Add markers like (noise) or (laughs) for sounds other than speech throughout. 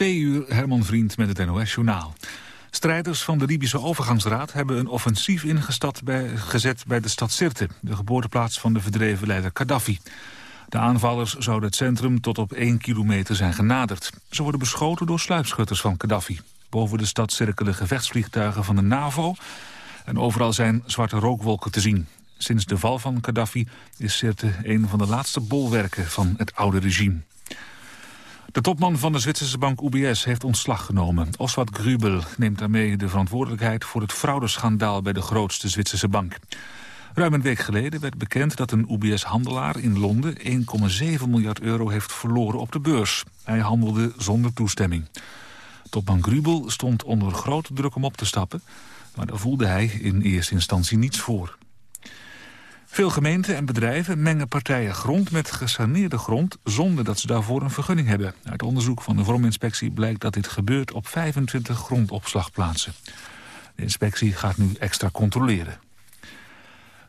Twee uur Herman Vriend met het NOS-journaal. Strijders van de Libische overgangsraad hebben een offensief ingezet bij, gezet bij de stad Sirte, de geboorteplaats van de verdreven leider Gaddafi. De aanvallers zouden het centrum tot op één kilometer zijn genaderd. Ze worden beschoten door sluipschutters van Gaddafi. Boven de stad cirkelen gevechtsvliegtuigen van de NAVO... en overal zijn zwarte rookwolken te zien. Sinds de val van Gaddafi is Sirte een van de laatste bolwerken van het oude regime. De topman van de Zwitserse bank UBS heeft ontslag genomen. Oswald Grubel neemt daarmee de verantwoordelijkheid... voor het fraudeschandaal bij de grootste Zwitserse bank. Ruim een week geleden werd bekend dat een UBS-handelaar in Londen 1,7 miljard euro heeft verloren op de beurs. Hij handelde zonder toestemming. Topman Grubel stond onder grote druk om op te stappen, maar daar voelde hij in eerste instantie niets voor. Veel gemeenten en bedrijven mengen partijen grond met gesaneerde grond zonder dat ze daarvoor een vergunning hebben. Uit onderzoek van de Vorminspectie blijkt dat dit gebeurt op 25 grondopslagplaatsen. De inspectie gaat nu extra controleren.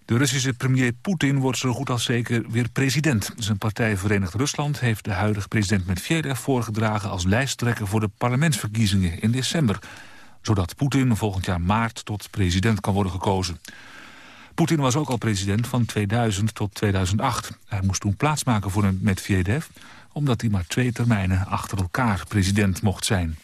De Russische premier Poetin wordt zo goed als zeker weer president. Zijn partij Verenigd Rusland heeft de huidige president Medvedev voorgedragen... als lijsttrekker voor de parlementsverkiezingen in december. Zodat Poetin volgend jaar maart tot president kan worden gekozen. Poetin was ook al president van 2000 tot 2008. Hij moest toen plaatsmaken voor een Medvedev... omdat hij maar twee termijnen achter elkaar president mocht zijn.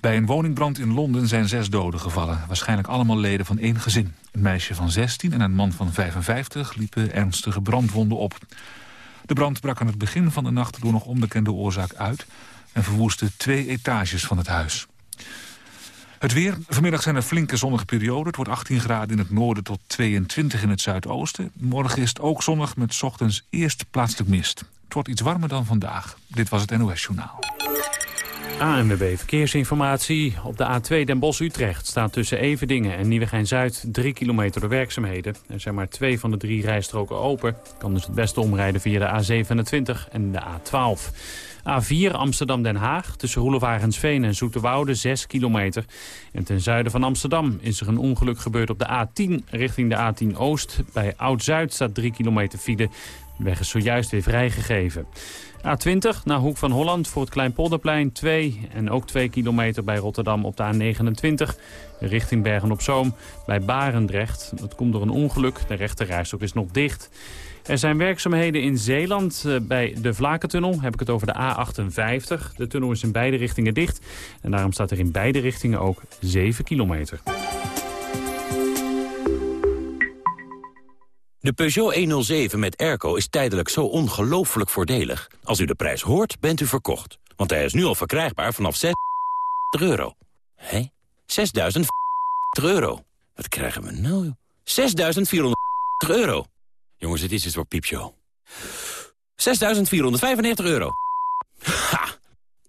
Bij een woningbrand in Londen zijn zes doden gevallen. Waarschijnlijk allemaal leden van één gezin. Een meisje van 16 en een man van 55 liepen ernstige brandwonden op. De brand brak aan het begin van de nacht door nog onbekende oorzaak uit... en verwoestte twee etages van het huis. Het weer. Vanmiddag zijn er flinke zonnige perioden. Het wordt 18 graden in het noorden tot 22 in het zuidoosten. Morgen is het ook zonnig met ochtends eerst plaatselijk mist. Het wordt iets warmer dan vandaag. Dit was het NOS Journaal. ANWB Verkeersinformatie. Op de A2 Den Bosch-Utrecht staat tussen Everdingen en Nieuwegein-Zuid 3 kilometer door werkzaamheden. Er zijn maar twee van de drie rijstroken open. Kan dus het beste omrijden via de A27 en de A12. A4 Amsterdam-Den Haag tussen Roelevarensveen en Zoeterwoude 6 kilometer. En ten zuiden van Amsterdam is er een ongeluk gebeurd op de A10 richting de A10 Oost. Bij Oud-Zuid staat 3 kilometer file. De weg is zojuist weer vrijgegeven. A20 naar Hoek van Holland voor het Kleinpolderplein 2 en ook 2 kilometer bij Rotterdam op de A29 richting Bergen-op-Zoom bij Barendrecht. Dat komt door een ongeluk, de rechterrijstok is nog dicht. Er zijn werkzaamheden in Zeeland eh, bij de Vlakentunnel. Heb ik het over de A58. De tunnel is in beide richtingen dicht. En daarom staat er in beide richtingen ook 7 kilometer. De Peugeot 107 met airco is tijdelijk zo ongelooflijk voordelig. Als u de prijs hoort, bent u verkocht. Want hij is nu al verkrijgbaar vanaf 6 euro. Hé? 6.000 euro. Wat krijgen we nou? 6.400 euro. Jongens, dit is het voor piepshow. 6.495 euro. Ha!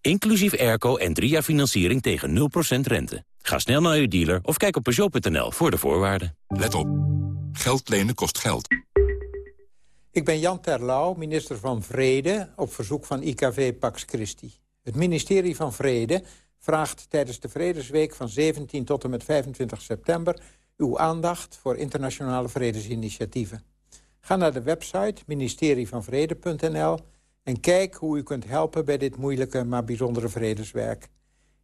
Inclusief airco en drie jaar financiering tegen 0% rente. Ga snel naar uw dealer of kijk op Peugeot.nl voor de voorwaarden. Let op. Geld lenen kost geld. Ik ben Jan Terlouw, minister van Vrede, op verzoek van IKV Pax Christi. Het ministerie van Vrede vraagt tijdens de Vredesweek van 17 tot en met 25 september... uw aandacht voor internationale vredesinitiatieven. Ga naar de website ministerievanvrede.nl en kijk hoe u kunt helpen bij dit moeilijke maar bijzondere vredeswerk.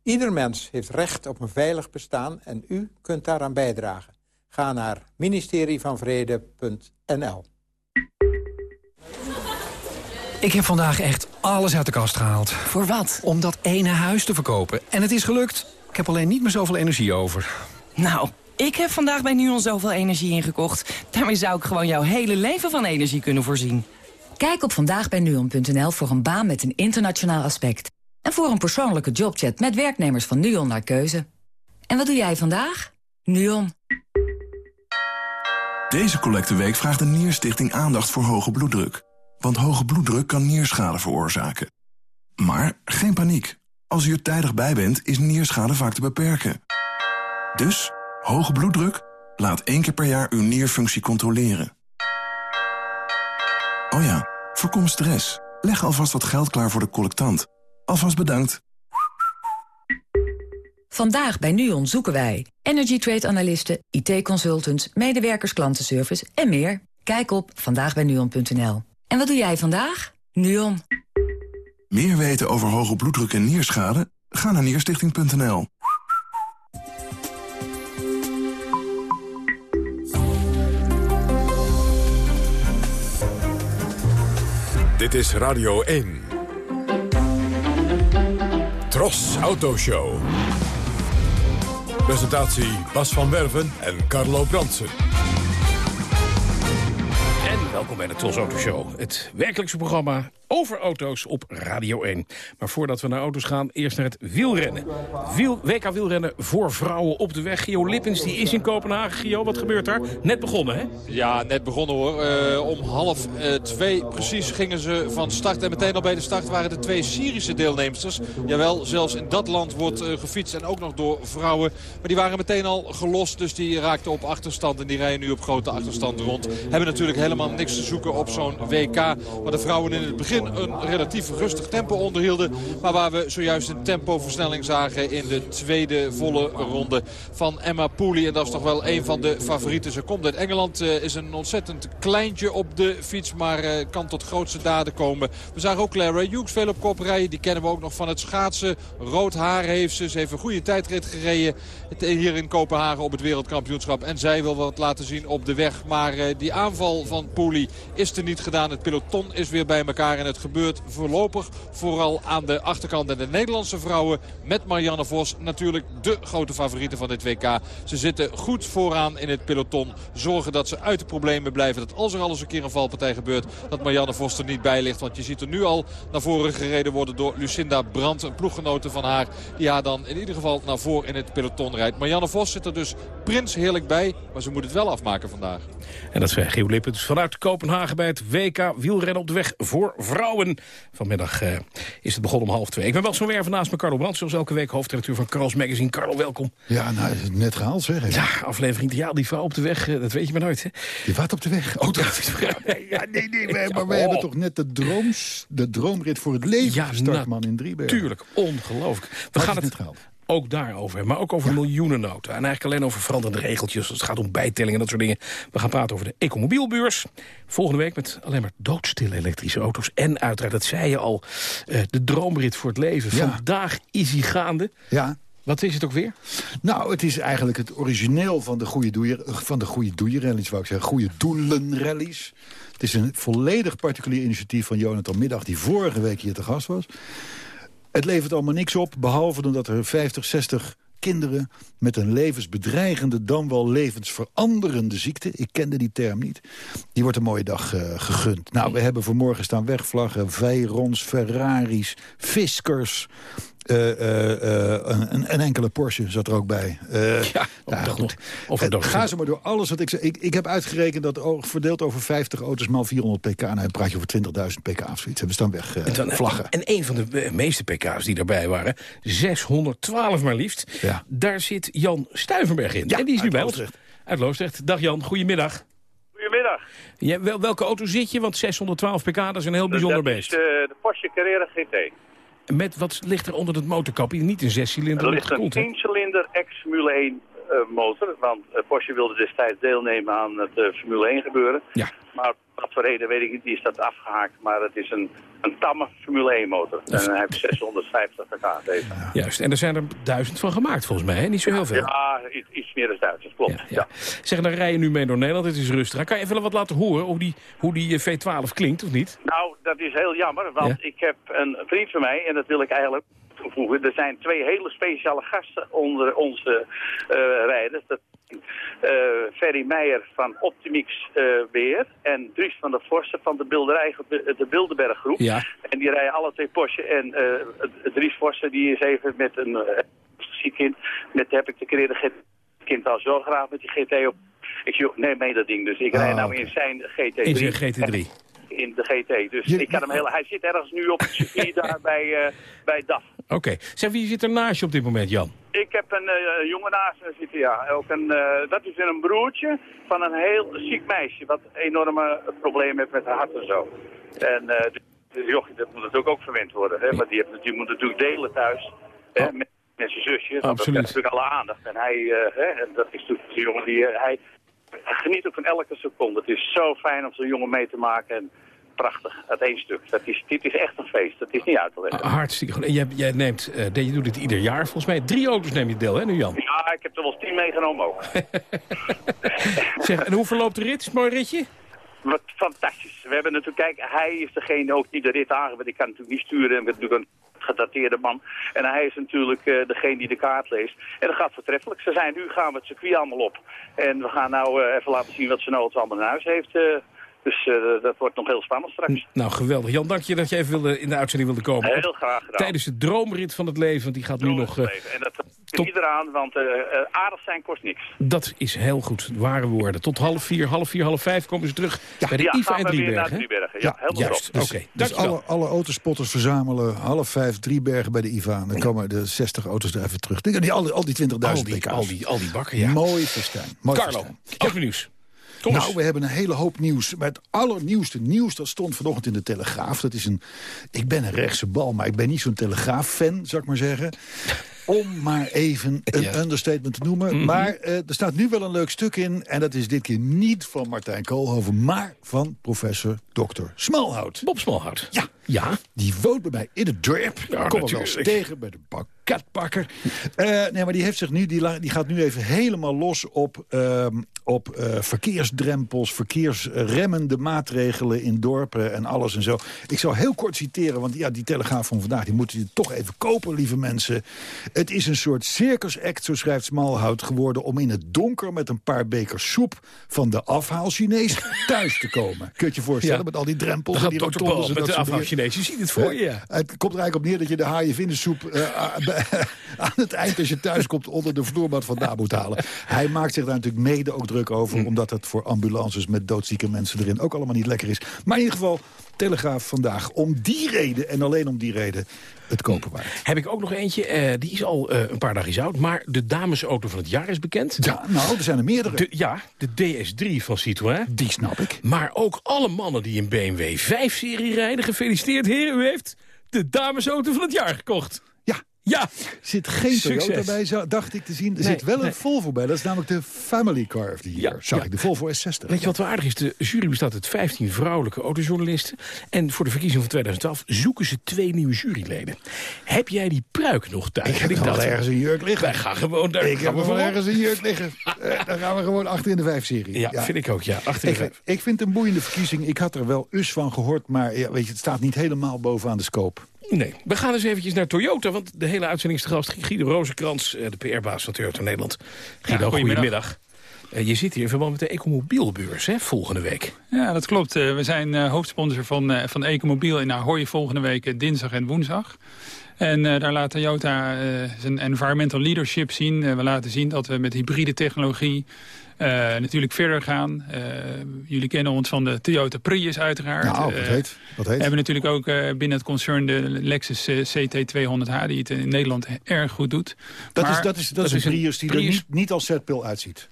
Ieder mens heeft recht op een veilig bestaan en u kunt daaraan bijdragen. Ga naar ministerievanvrede.nl. Ik heb vandaag echt alles uit de kast gehaald. Voor wat? Om dat ene huis te verkopen. En het is gelukt. Ik heb alleen niet meer zoveel energie over. Nou, ik heb vandaag bij NUON zoveel energie ingekocht. Daarmee zou ik gewoon jouw hele leven van energie kunnen voorzien. Kijk op vandaagbijnuon.nl voor een baan met een internationaal aspect. En voor een persoonlijke jobchat met werknemers van NUON naar keuze. En wat doe jij vandaag? NUON. Deze collecteweek vraagt de Nierstichting aandacht voor hoge bloeddruk. Want hoge bloeddruk kan nierschade veroorzaken. Maar geen paniek. Als u er tijdig bij bent, is nierschade vaak te beperken. Dus, hoge bloeddruk? Laat één keer per jaar uw nierfunctie controleren. Oh ja, voorkom stress. Leg alvast wat geld klaar voor de collectant. Alvast bedankt. Vandaag bij NUON zoeken wij energy trade analisten, IT-consultants, medewerkers klantenservice en meer. Kijk op vandaagbijnuon.nl. En wat doe jij vandaag? NUON. Meer weten over hoge bloeddruk en nierschade? Ga naar nierstichting.nl. Dit is Radio 1. Tros Autoshow. Presentatie Bas van Werven en Carlo Bransen. En welkom bij de Tros Autoshow. Het werkelijkse programma over auto's op Radio 1. Maar voordat we naar auto's gaan, eerst naar het wielrennen. Wiel, WK wielrennen voor vrouwen op de weg. Gio Lippens die is in Kopenhagen. Gio, wat gebeurt daar? Net begonnen, hè? Ja, net begonnen hoor. Uh, om half uh, twee precies gingen ze van start. En meteen al bij de start waren de twee Syrische deelnemsters. Jawel, zelfs in dat land wordt uh, gefietst en ook nog door vrouwen. Maar die waren meteen al gelost, dus die raakten op achterstand. En die rijden nu op grote achterstand rond. Hebben natuurlijk helemaal niks te zoeken op zo'n WK. Maar de vrouwen in het begin een relatief rustig tempo onderhielden. Maar waar we zojuist een tempoversnelling zagen in de tweede volle ronde van Emma Pooley. En dat is toch wel een van de favorieten. Ze komt uit Engeland, uh, is een ontzettend kleintje op de fiets. Maar uh, kan tot grootste daden komen. We zagen ook Clara Hughes veel op kop rijden. Die kennen we ook nog van het schaatsen. Rood haar heeft ze. Ze heeft een goede tijdrit gereden hier in Kopenhagen op het wereldkampioenschap. En zij wil wat laten zien op de weg. Maar die aanval van Pooley is er niet gedaan. Het peloton is weer bij elkaar het gebeurt voorlopig vooral aan de achterkant. En de Nederlandse vrouwen met Marianne Vos natuurlijk de grote favorieten van dit WK. Ze zitten goed vooraan in het peloton. Zorgen dat ze uit de problemen blijven. Dat als er al eens een keer een valpartij gebeurt, dat Marianne Vos er niet bij ligt. Want je ziet er nu al naar voren gereden worden door Lucinda Brandt. Een ploeggenote van haar die haar dan in ieder geval naar voren in het peloton rijdt. Marianne Vos zit er dus prins heerlijk bij. Maar ze moet het wel afmaken vandaag. En dat zei Geo Lippens vanuit Kopenhagen bij het WK wielrennen op de weg voor vrouwen. Vanmiddag uh, is het begonnen om half twee. Ik ben wel zo'n weer naast me Carlo Brandt, zoals elke week hoofdredacteur van Carlos Magazine. Carlo, welkom. Ja, nou is het net gehaald zeg. Ja, aflevering, ja, die vrouw op de weg, uh, dat weet je maar nooit. Hè? Die wat op de weg? Oh, dat... ja, nee, nee, maar wij oh. hebben toch net de, drooms, de droomrit voor het leven ja, gestart, man, in Driebergen. Tuurlijk, ongelooflijk. We gaan het, het gehaald ook daarover. Maar ook over ja. miljoenennoten. En eigenlijk alleen over veranderende regeltjes. Het gaat om bijtellingen en dat soort dingen. We gaan praten over de ecomobielbeurs. Volgende week met alleen maar doodstille elektrische auto's. En uiteraard, dat zei je al, uh, de droomrit voor het leven. Ja. Vandaag is hij gaande. Ja. Wat is het ook weer? Nou, het is eigenlijk het origineel van de goede, doeier, van de goede doeierrallies, wou ik zeggen. Goede doelenrallies. Het is een volledig particulier initiatief van Jonathan Middag... die vorige week hier te gast was. Het levert allemaal niks op, behalve omdat er 50, 60 kinderen met een levensbedreigende, dan wel levensveranderende ziekte. Ik kende die term niet. Die wordt een mooie dag uh, gegund. Nou, we hebben vanmorgen staan wegvlaggen, Veyrons, Ferraris, Fiskers, uh, uh, een, een, enkele Porsche zat er ook bij. ja, nou, goed. Of het, ga ze maar door alles wat ik zeg. Ik, ik heb uitgerekend dat verdeeld over 50 auto's maal 400 pk. Nou, dan praat je over 20.000 pk of zoiets. We staan weg en, vlaggen. En een van de meeste pk's die daarbij waren, 612 maar liefst. Ja. Daar zit Jan Stuivenberg in. Ja, en die is nu bij ons. Uit Loosdrecht. Dag Jan, goedemiddag. Goedemiddag. Ja, wel, welke auto zit je? Want 612 pk, dat is een heel bijzonder beest. Dat is de, de Porsche Carrera GT. Met, wat ligt er onder het motorkapje? Niet een zescilinder, Er ligt een 10-cilinder ex-Formule 1 uh, motor. Want uh, Porsche wilde destijds deelnemen aan het uh, Formule 1 gebeuren. Ja. Maar wat voor reden weet ik niet, die is dat afgehaakt. Maar het is een, een tamme Formule 1 motor. En hij heeft 650 pk. Deze. Juist, en er zijn er duizend van gemaakt volgens mij, hè? niet zo heel veel. Ja, iets, iets meer dan duizend, klopt. Ja, ja. Zeg, dan rij je nu mee door Nederland, het is rustig. Kan je even wat laten horen hoe die, hoe die V12 klinkt, of niet? Nou, dat is heel jammer, want ik heb een vriend van mij, en dat wil ik eigenlijk toevoegen. Er zijn twee hele speciale gasten onder onze uh, rijders. Dat uh, Ferry Meijer van Optimix uh, Beheer en Dries van der Forsten van de, Bilderij, de Bilderberg Groep. Ja. En die rijden alle twee Porsche. En Dries Forsten die is even met een uh, kind, met heb ik de keer kind al zo graag met die GT op. Ik zeg, nee, mee dat ding. Dus ik oh, rijd nou in zijn GT3. In zijn GT3 in de GT. Dus ik kan hem heel, hij zit ergens nu op het circuit (laughs) daar bij, uh, bij DAF. Oké. Okay. Zeg, wie zit er naast je op dit moment, Jan? Ik heb een uh, jongen naast me zitten, ja. Ook een, uh, dat is een broertje van een heel ziek meisje... wat enorme problemen heeft met haar hart en zo. En uh, jochie, dat moet natuurlijk ook verwend worden. Hè? Maar die, heeft, die moet natuurlijk delen thuis. Hè? Oh. Met, met zijn zusje. Absoluut. Dat heeft natuurlijk alle aandacht. En hij, hè, en dat is natuurlijk de jongen die... hij geniet ook van elke seconde. Het is zo fijn om zo'n jongen mee te maken. En prachtig. Het één stuk. Dat is, dit is echt een feest. Dat is niet uit te leggen. Ah, hartstikke goed. En jij, jij neemt, uh, je doet dit ieder jaar volgens mij. Drie auto's neem je deel, hè, nu Jan? Ja, ik heb er wel eens tien meegenomen ook. (laughs) zeg, en hoe verloopt de rit? Is het een mooi ritje? Wat fantastisch. We hebben natuurlijk, kijk, hij is degene ook die de rit aangeeft. Ik kan natuurlijk niet sturen. Ik ben natuurlijk een gedateerde man. En hij is natuurlijk uh, degene die de kaart leest. En dat gaat vertreffelijk. Ze zijn nu gaan we het circuit allemaal op. En we gaan nou uh, even laten zien wat ze nou allemaal in huis heeft. Dus uh, dat wordt nog heel spannend straks. Nou, geweldig. Jan, dank je dat je even wilde, in de uitzending wilde komen. Heel graag gedaan. Tijdens de droomrit van het leven, want die gaat nu nog... Uh, en dat tot... niet eraan, want uh, aardig zijn kost niks. Dat is heel goed. Ware woorden. Tot half vier, half vier, half vijf komen ze terug ja. bij de ja, IVA en Driebergen. Driebergen. Ja, ja juist. Okay. dus alle, alle autospotters verzamelen half vijf Driebergen bij de IVA. Dan komen de 60 auto's er even terug. Die, al, al die 20.000 al die, al die, al die bakken, ja. Mooi festijn. Mooi Carlo, nieuws. Kom nou, we hebben een hele hoop nieuws. Maar het allernieuwste nieuws, dat stond vanochtend in de Telegraaf. Dat is een, ik ben een rechtse bal, maar ik ben niet zo'n Telegraaf-fan, zou ik maar zeggen. Om maar even (laughs) een ja. understatement te noemen. Mm -hmm. Maar uh, er staat nu wel een leuk stuk in. En dat is dit keer niet van Martijn Koolhoven, maar van professor Dr. Smalhout. Bob Smalhout. Ja. Ja. Die woont bij mij in het dorp. Ja, Kom wel eens tegen bij de pakketbakker. Uh, nee, maar die, heeft zich nu, die, die gaat nu even helemaal los op, uh, op uh, verkeersdrempels, verkeersremmende maatregelen in dorpen en alles en zo. Ik zal heel kort citeren, want ja, die telegraaf van vandaag, die moeten je toch even kopen, lieve mensen. Het is een soort circusact, zo schrijft Smalhout, geworden om in het donker met een paar bekers soep van de afhaal-Chinees (laughs) thuis te komen. Kun je je voorstellen, ja. met al die drempels en die met dat Je ziet het voor je. Ja. Het komt er eigenlijk op neer dat je de haaienvindensoep uh, (laughs) aan het eind als je thuis komt onder de vloermat vandaan moet halen. Hij maakt zich daar natuurlijk mede ook druk over, mm. omdat het voor ambulances met doodzieke mensen erin ook allemaal niet lekker is. Maar in ieder geval, Telegraaf vandaag om die reden en alleen om die reden het kopen waard. Heb ik ook nog eentje, uh, die is al uh, een paar dagen oud, maar de damesauto van het jaar is bekend. Ja, nou, er zijn er meerdere. De, ja, de DS3 van Citroën. Die snap ik. Maar ook alle mannen die een BMW 5-serie rijden, gefeliciteerd heren, u heeft de damesauto van het jaar gekocht. Ja. Er zit geen Succes. Toyota bij, zo, dacht ik te zien. Er nee, zit wel nee. een Volvo bij. Dat is namelijk de family car of the year. Ja, zag ja. ik, de Volvo S60. Weet je wat wel aardig is? De jury bestaat uit 15 vrouwelijke autojournalisten. En voor de verkiezing van 2012 zoeken ze twee nieuwe juryleden. Heb jij die pruik nog thuis? Ik heb ik dacht, ergens een jurk liggen. Wij gaan gewoon daar. Ik heb wel ergens een jurk liggen. uh, (laughs) dan gaan we gewoon achter in de vijf serie. Ja, ja. vind ik ook. Ja, achter in de ik, ik vind het een boeiende verkiezing. Ik had er wel us van gehoord. Maar ja, weet je, het staat niet helemaal bovenaan de scope. Nee, we gaan eens eventjes naar Toyota, want de hele uitzending is de gast Guido Rozenkrans, de PR-baas van Toyota Nederland. Guido, ja, goedemiddag. Uh, je zit hier in verband met de Ecomobielbeurs, hè, volgende week. Ja, dat klopt. Uh, we zijn uh, hoofdsponsor van, van Ecomobiel in Ahoy volgende week dinsdag en woensdag. En daar laat Toyota zijn environmental leadership zien. we laten zien dat we met hybride technologie natuurlijk verder gaan. Uh, jullie kennen ons van de Toyota Prius uiteraard. Nou, dat heet. Dat heet. We hebben natuurlijk ook binnen het concern de Lexus CT200H... die het in Nederland erg goed doet. Dat, maar, is, dat, is, dat, dat is een Prius die Prius, er niet, niet als zetpil uitziet.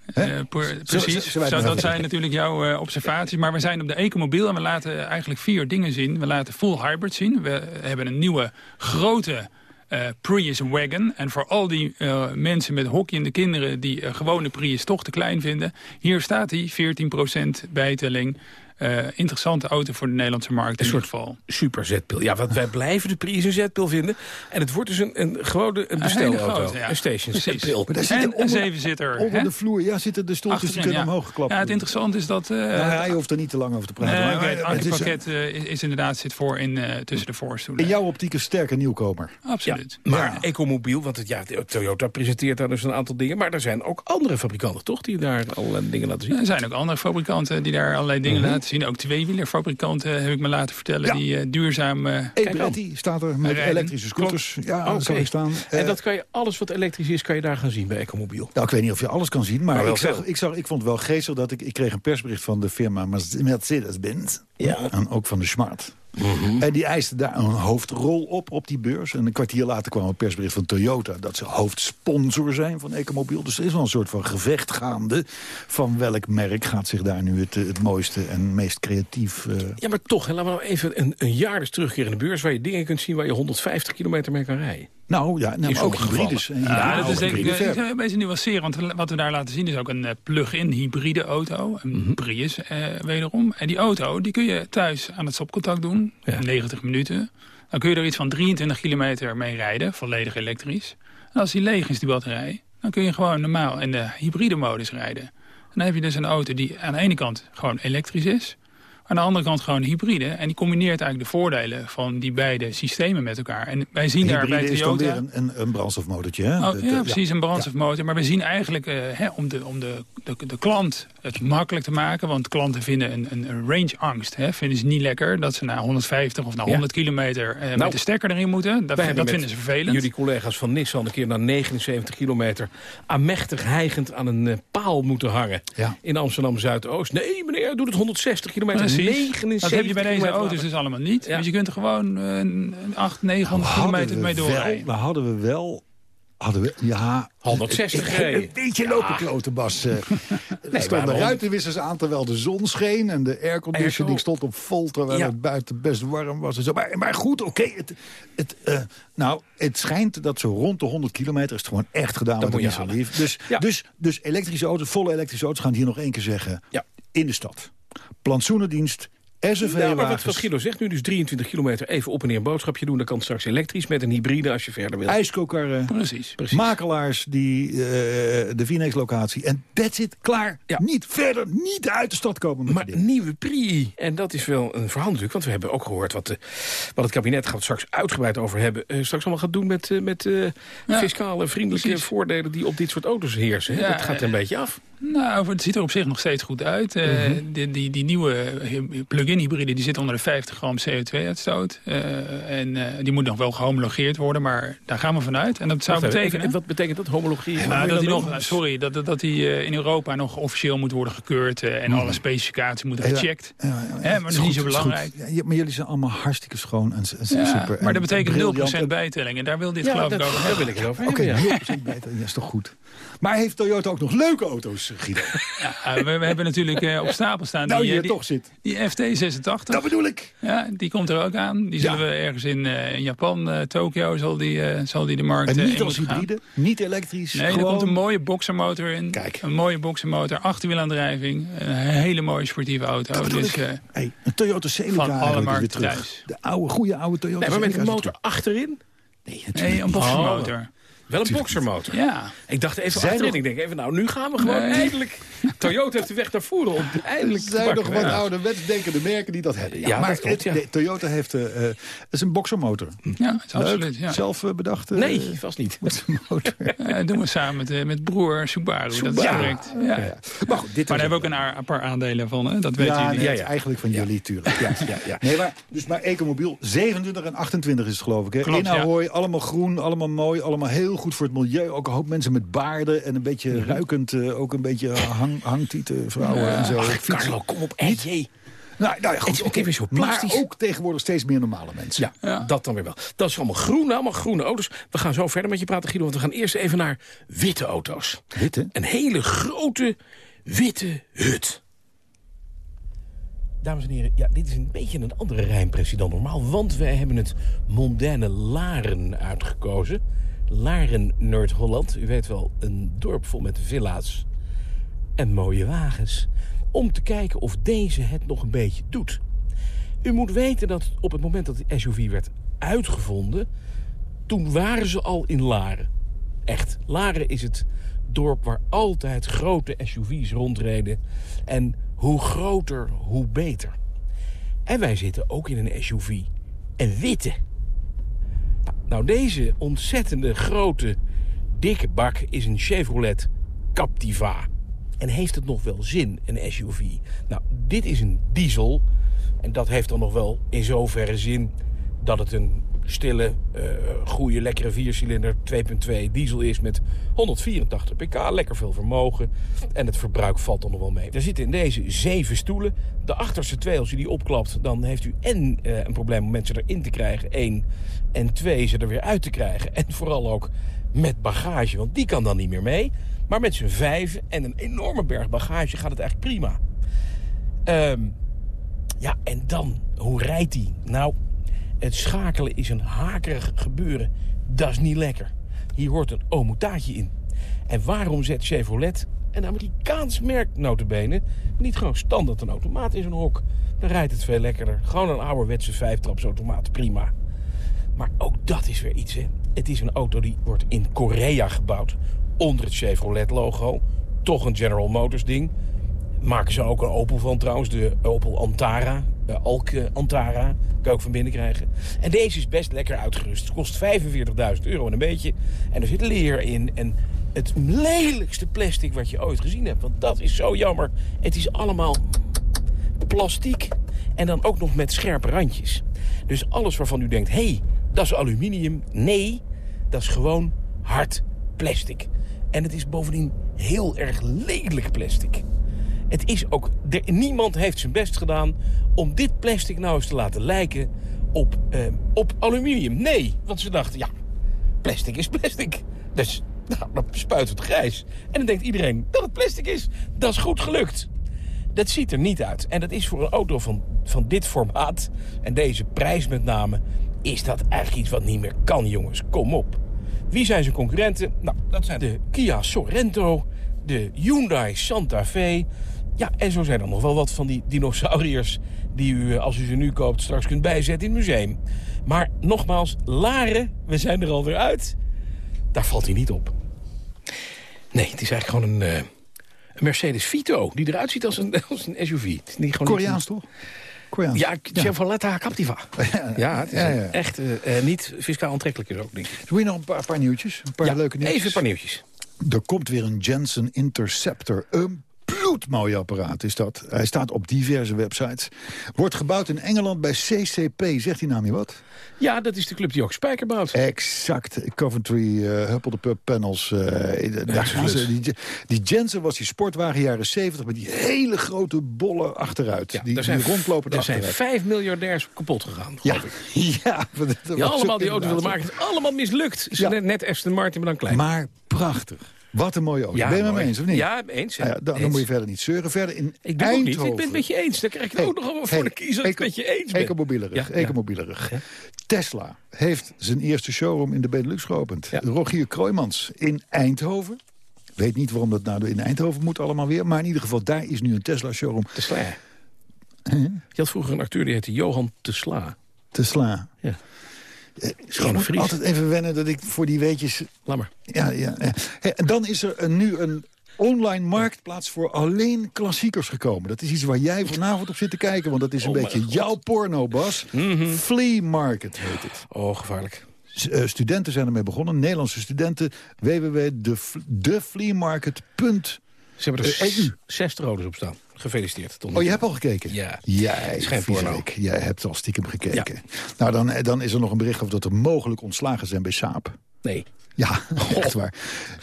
precies, zo, zo, dat zijn natuurlijk jouw observaties. Maar we zijn op de Ecomobiel en we laten eigenlijk vier dingen zien. We laten full hybrid zien. We hebben een nieuwe grote... Uh, Prius Wagon. En voor al die uh, mensen met hockeyende kinderen die uh, gewone Prius toch te klein vinden. Hier staat hij, 14% bijtelling. Uh, interessante auto voor de Nederlandse markt in ieder geval. Super zetpil. Ja, want wij blijven de Prius een zetpil vinden. En het wordt dus een, een gewone een bestelauto. Een, ja. een station zetpil. Maar daar zit en een zevenzitter. Onder de vloer, ja, zitten de stoeltjes die kunnen ja. omhoog geklapt Ja, het interessante is dat... Uh, nou, hij hoeft er niet te lang over te praten. Nee, maar, het actepakket uh, is, is, inderdaad zit voor in, uh, tussen de voorstoelen. In jouw optiek een sterke nieuwkomer. Absoluut. Ja, maar Ecomobiel, want het, ja, Toyota presenteert daar dus een aantal dingen. Maar er zijn ook andere fabrikanten, toch? Die daar allerlei dingen laten zien. Er zijn ook andere fabrikanten die daar allerlei dingen uh-huh. laten zien. Ook tweewielers fabrikanten, heb ik me laten vertellen, ja. die uh, duurzaam... Uh, E-Bretti staat er met rijden. elektrische scooters. Klopt. Ja, okay. dat staan. En dat kan je, alles wat elektrisch is, kan je daar gaan zien bij Ecomobiel? Nou, ik weet niet of je alles kan zien, maar, maar ik, zag, ik, zag, ik vond het wel geestig dat ik... Ik kreeg een persbericht van de firma Mercedes-Benz. Ja. En ook van de Smart. Mm -hmm. En die eiste daar een hoofdrol op, op die beurs. En een kwartier later kwam een persbericht van Toyota... dat ze hoofdsponsor zijn van Ecomobiel. Dus er is wel een soort van gevecht gaande... van welk merk gaat zich daar nu het, het mooiste en meest creatief... Uh... Ja, maar toch, hè, laten we nou even een, een jaar dus terugkeren in de beurs... waar je dingen kunt zien waar je 150 kilometer mee kan rijden. Nou ja, nou, maar ook hybrides. en Ja, dat is denk ik eh, een beetje nuanceren. Want wat we daar laten zien is ook een eh, plug-in hybride auto. Een Mhm. Prius eh, wederom. En die auto die kun je thuis aan het stopcontact doen. 90 minuten. Dan kun je er iets van 23 kilometer mee rijden. Volledig elektrisch. En als die leeg is, die batterij. Dan kun je gewoon normaal in de hybride modus rijden. En dan heb je dus een auto die aan de ene kant gewoon elektrisch is. Aan de andere kant gewoon hybride. En die combineert eigenlijk de voordelen van die beide systemen met elkaar. En wij zien daar bij is dan Toyota... weer een, een, een brandstofmotortje, hè? Oh, de- ja, precies, een brandstofmotor. Maar we zien eigenlijk, eh, hè, om, de, om de, de, de klant het makkelijk te maken... want klanten vinden een, een, een range-angst. Hè, vinden ze niet lekker dat ze naar 150 of naar Ja. 100 kilometer... eh, met Nou, de stekker erin moeten. Dat, vinden ze vervelend. Jullie collega's van Nissan een keer na 79 kilometer... aanmächtig hijgend aan een eh, paal moeten hangen. In Amsterdam-Zuidoost. Nee, meneer, doe het 160 kilometer. Precies. 79 Dat heb je bij deze auto's dus allemaal niet. Ja. Dus je kunt er gewoon eh, 800, 900 Hadden kilometer mee wel- doorrijden. Maar hadden we wel... Hadden we, ja... 160 een- beetje lopen kloten, Bas. Eh, (laughs) Er stonden ruitenwissers aan terwijl de zon scheen... en de airconditioning Airco. stond op vol... terwijl Ja. het buiten best warm was. En zo. Maar, maar goed, oké. het, het, eh, nou, het schijnt dat zo rond de 100 kilometer... is het gewoon echt gedaan Dat moet je lief. Dus, dus, dus elektrische auto's, volle elektrische auto's... gaan hier nog één keer zeggen. In de stad. Plantsoenendienst... SUV Ja, maar wat, wat Guido zegt nu, dus 23 kilometer even op en neer een boodschapje doen. Dan kan het straks elektrisch met een hybride als je verder wil. ijskokarren, Precies. makelaars, die, eh, de Vinex-locatie. En that's it, klaar. Niet verder, niet uit de stad komen. Met Maar nieuwe PRI. En dat is wel een verhaal natuurlijk. Want we hebben ook gehoord wat, de, wat het kabinet gaat straks uitgebreid over hebben. eh, straks allemaal gaat doen met, eh, met eh, fiscale vriendelijke precies. voordelen die op dit soort auto's heersen. Ja, dat gaat er een beetje af. Nou, het ziet er op zich nog steeds goed uit. Eh, Mhm. die, die, die nieuwe hy- plug-in hybride die zit onder de 50 gram CO2-uitstoot. Eh, en eh, die moet nog wel gehomologeerd worden, maar daar gaan we vanuit. En dat zou betekenen... even, wat betekent dat, homologie? Nou, dat dan nog, sorry, dat, dat, dat die eh, in Europa nog officieel moet worden gekeurd en Mhm. alle specificaties moeten gecheckt. ja, maar dat is niet zo belangrijk. Maar jullie zijn allemaal hartstikke schoon en, en Ja, super. maar dat betekent 0% briljant. bijtelling. En daar wil dit Ja, geloof dat- ik over daar wil ik het over Oké, hebben, ja. 0% bijtelling, dat is toch goed. Maar heeft Toyota ook nog leuke auto's, Guido? Ja, we, we hebben natuurlijk eh, op stapel staan Nou, die, je die, toch zit. die FT86. Dat bedoel ik. Ja, die komt er ook aan. Die zullen Ja. we ergens in, eh, in Japan, eh, Tokio, zal die, eh, zal die de markt En niet in als gaan. hybride, niet elektrisch. Nee, er gewoon... komt een mooie boxermotor in. Kijk. Een mooie boxermotor, achterwielaandrijving. Een hele mooie sportieve auto. Dat Dus, eh, Hey, een Toyota Celica Van alle markten terug. thuis. De oude, goede oude Toyota Nee, maar met een motor achterin? Nee, nee, een boxermotor. Wel een boxermotor. Ja. Ik dacht even Zijn achterin. nog- Ik denk even, nou, nu gaan we gewoon Nee. eindelijk... Toyota heeft de weg naar voren om (laughs) eindelijk Er te zijn nog wat Ja. ouderwets denkende merken die dat hebben. Ja, Ja, maar dat klopt, het- ja. de Toyota heeft... het is een boxermotor. Ja, is Leuk. absoluut. Ja. Zelf eh, bedacht? Nee, vast niet. (laughs) dat doen we samen met, met broer Subaru. Dat is correct. Ja. Ja, ja. Maar goed, dit Maar daar hebben we ook een paar aandelen van, hè? dat weten ja, jullie. nee, Ja, ja. is eigenlijk van jullie, tuurlijk. Ja, ja, ja. Nee, maar, dus maar Ecomobiel, 27 en 28 is het geloof ik. Hè? Klopt, In ja. Ahoy, allemaal groen, allemaal mooi, allemaal heel goed voor het milieu. Ook een hoop mensen met baarden en een beetje Mhm. ruikend, eh, ook een beetje hang, hangtieten vrouwen en zo. Ach. Carlo, kom op. Niet? Nou, nou ja, goed, Het is ook oké. even zo Maar plastisch. ook tegenwoordig steeds meer normale mensen. Ja, dat dan weer wel. Dat is allemaal groen, allemaal groene auto's. We gaan zo verder met je praten, Guido, want we gaan eerst even naar witte auto's. Witte? Een hele grote witte hut. Dames en heren, ja, dit is een beetje een andere rijmpressie dan normaal... want wij hebben het mondaine Laren uitgekozen. Laren, Noord-Holland. U weet wel, een dorp vol met villa's en mooie wagens... om te kijken of deze het nog een beetje doet. U moet weten dat op het moment dat de SUV werd uitgevonden... toen waren ze al in Laren. Echt, Laren is het dorp waar altijd grote SUV's rondreden. En hoe groter, hoe beter. En wij zitten ook in een SUV. Een witte. Nou, deze ontzettende grote, dikke bak is een Chevrolet Captiva. En heeft het nog wel zin, een SUV? Nou, dit is een diesel. En dat heeft dan nog wel in zoverre zin dat het een stille, eh goede, lekkere viercilinder 2.2 diesel is met 184 pk, lekker veel vermogen. En het verbruik valt dan nog wel mee. Er zitten in deze zeven stoelen. De achterste twee, als u die opklapt, dan heeft u en eh, een probleem om mensen erin te krijgen, één. En twee, ze er weer uit te krijgen. En vooral ook met bagage, want die kan dan niet meer mee. Maar met z'n vijf en een enorme berg bagage gaat het eigenlijk prima. Ehm, ja, en dan, hoe rijdt hij? Nou, Het schakelen is een hakerig gebeuren. Dat is niet lekker. Hier hoort een omotaatje in. En waarom zet Chevrolet, een Amerikaans merk notabene... niet gewoon standaard een automaat in zijn hok? Dan rijdt het veel lekkerder. Gewoon een ouderwetse vijftrapsautomaat, prima. Maar ook dat is weer iets, hè. Het is een auto die wordt in Korea gebouwd. Onder het Chevrolet-logo. Toch een General Motors ding. Maken ze ook een Opel van trouwens. De Opel Antara. De Alk Antara. Kan je ook van binnen krijgen. En deze is best lekker uitgerust. Het kost 45.000 euro en een beetje. En er zit leer in. En het lelijkste plastic wat je ooit gezien hebt. Want dat is zo jammer. Het is allemaal plastiek. En dan ook nog met scherpe randjes. Dus alles waarvan u denkt, hé, hey, dat is aluminium. Nee, dat is gewoon hard plastic. En het is bovendien heel erg lelijk plastic. Het is ook... niemand heeft zijn best gedaan om dit plastic nou eens te laten lijken op, eh, op aluminium. Nee, want ze dachten, ja, plastic is plastic. Dus nou, dan spuit het grijs. En dan denkt iedereen dat het plastic is. Dat is goed gelukt. Dat ziet er niet uit. En dat is voor een auto van, van dit formaat... en deze prijs met name... is dat eigenlijk iets wat niet meer kan, jongens. Kom op. Wie zijn zijn concurrenten? Nou, dat zijn de Kia Sorento... de Hyundai Santa Fe... Ja, en zo zijn er nog wel wat van die dinosauriërs... die u, eh, als u ze nu koopt, straks kunt bijzetten in het museum. Maar nogmaals, Laren, we zijn er alweer uit. Daar valt hij niet op. Nee, het is eigenlijk gewoon een... Uh, een Mercedes Vito, die eruit ziet als een, (laughs) als een SUV. Het is niet gewoon Koreaans, toch? Koreaans. Ja, Chevrolet Captiva. Ja, ja, het is ja, ja. echt uh, niet fiscaal aantrekkelijk is ook niet. Wil je nog een paar, paar nieuwtjes? Een paar leuke nieuwtjes? even een paar nieuwtjes. Er komt weer een Jensen Interceptor. Een bloedmooi apparaat is dat. Hij staat op diverse websites. Wordt gebouwd in Engeland bij CCP. Zegt die naam je wat? Ja, dat is de club die ook spijker bouwt. Exact. Coventry, uh, Huppel de Pub Panels. Uh, daar gaan ze, die, die Jensen was die sportwagen jaren 70... met die hele grote bollen achteruit. Ja, die, zijn, die rondlopen Er zijn vijf miljardairs kapot gegaan, ja. ik. (laughs) Ja, allemaal die auto wilden maken. Het is allemaal mislukt. Is ja. net, net Aston Martin, maar dan klein. Maar prachtig. Wat een mooie auto. Ja, ben je het me eens, of niet? Ja, eens. Ja. Ah ja dan, dan, moet je verder niet zeuren. Verder in ik doe Eindhoven. niet. Ik ben het met je eens. Dan krijg ik het ook nog over voor de kiezer ik het met je eens ben. Ecomobielerig. Ecomobielerig. Tesla heeft zijn eerste showroom in de Benelux geopend. Rogier Kroijmans in Eindhoven. Weet niet waarom dat nou in Eindhoven moet allemaal weer. Maar in ieder geval, daar is nu een Tesla-showroom. Tesla. Je had vroeger een acteur die heette Johan Tesla. Tesla. Ja. Uh, ik moet altijd even wennen dat ik voor die weetjes... Lammer. Ja, ja. en dan is er een, nu een online marktplaats voor alleen klassiekers gekomen. Dat is iets waar jij vanavond op zit te kijken. Want dat is een oh beetje jouw porno, Bas. Mm Flea Market heet het. Oh, gevaarlijk. Uh, studenten zijn ermee begonnen. Nederlandse studenten. www.defleamarket.eu. Ze hebben er uh, 60 euro's op staan. Gefeliciteerd. Oh, je hebt al gekeken? Ja. Jij, porno. Jij hebt al stiekem gekeken. Nou, dan, dan is er nog een bericht over dat er mogelijk ontslagen zijn bij Saab. Nee. Ja, (laughs) echt waar.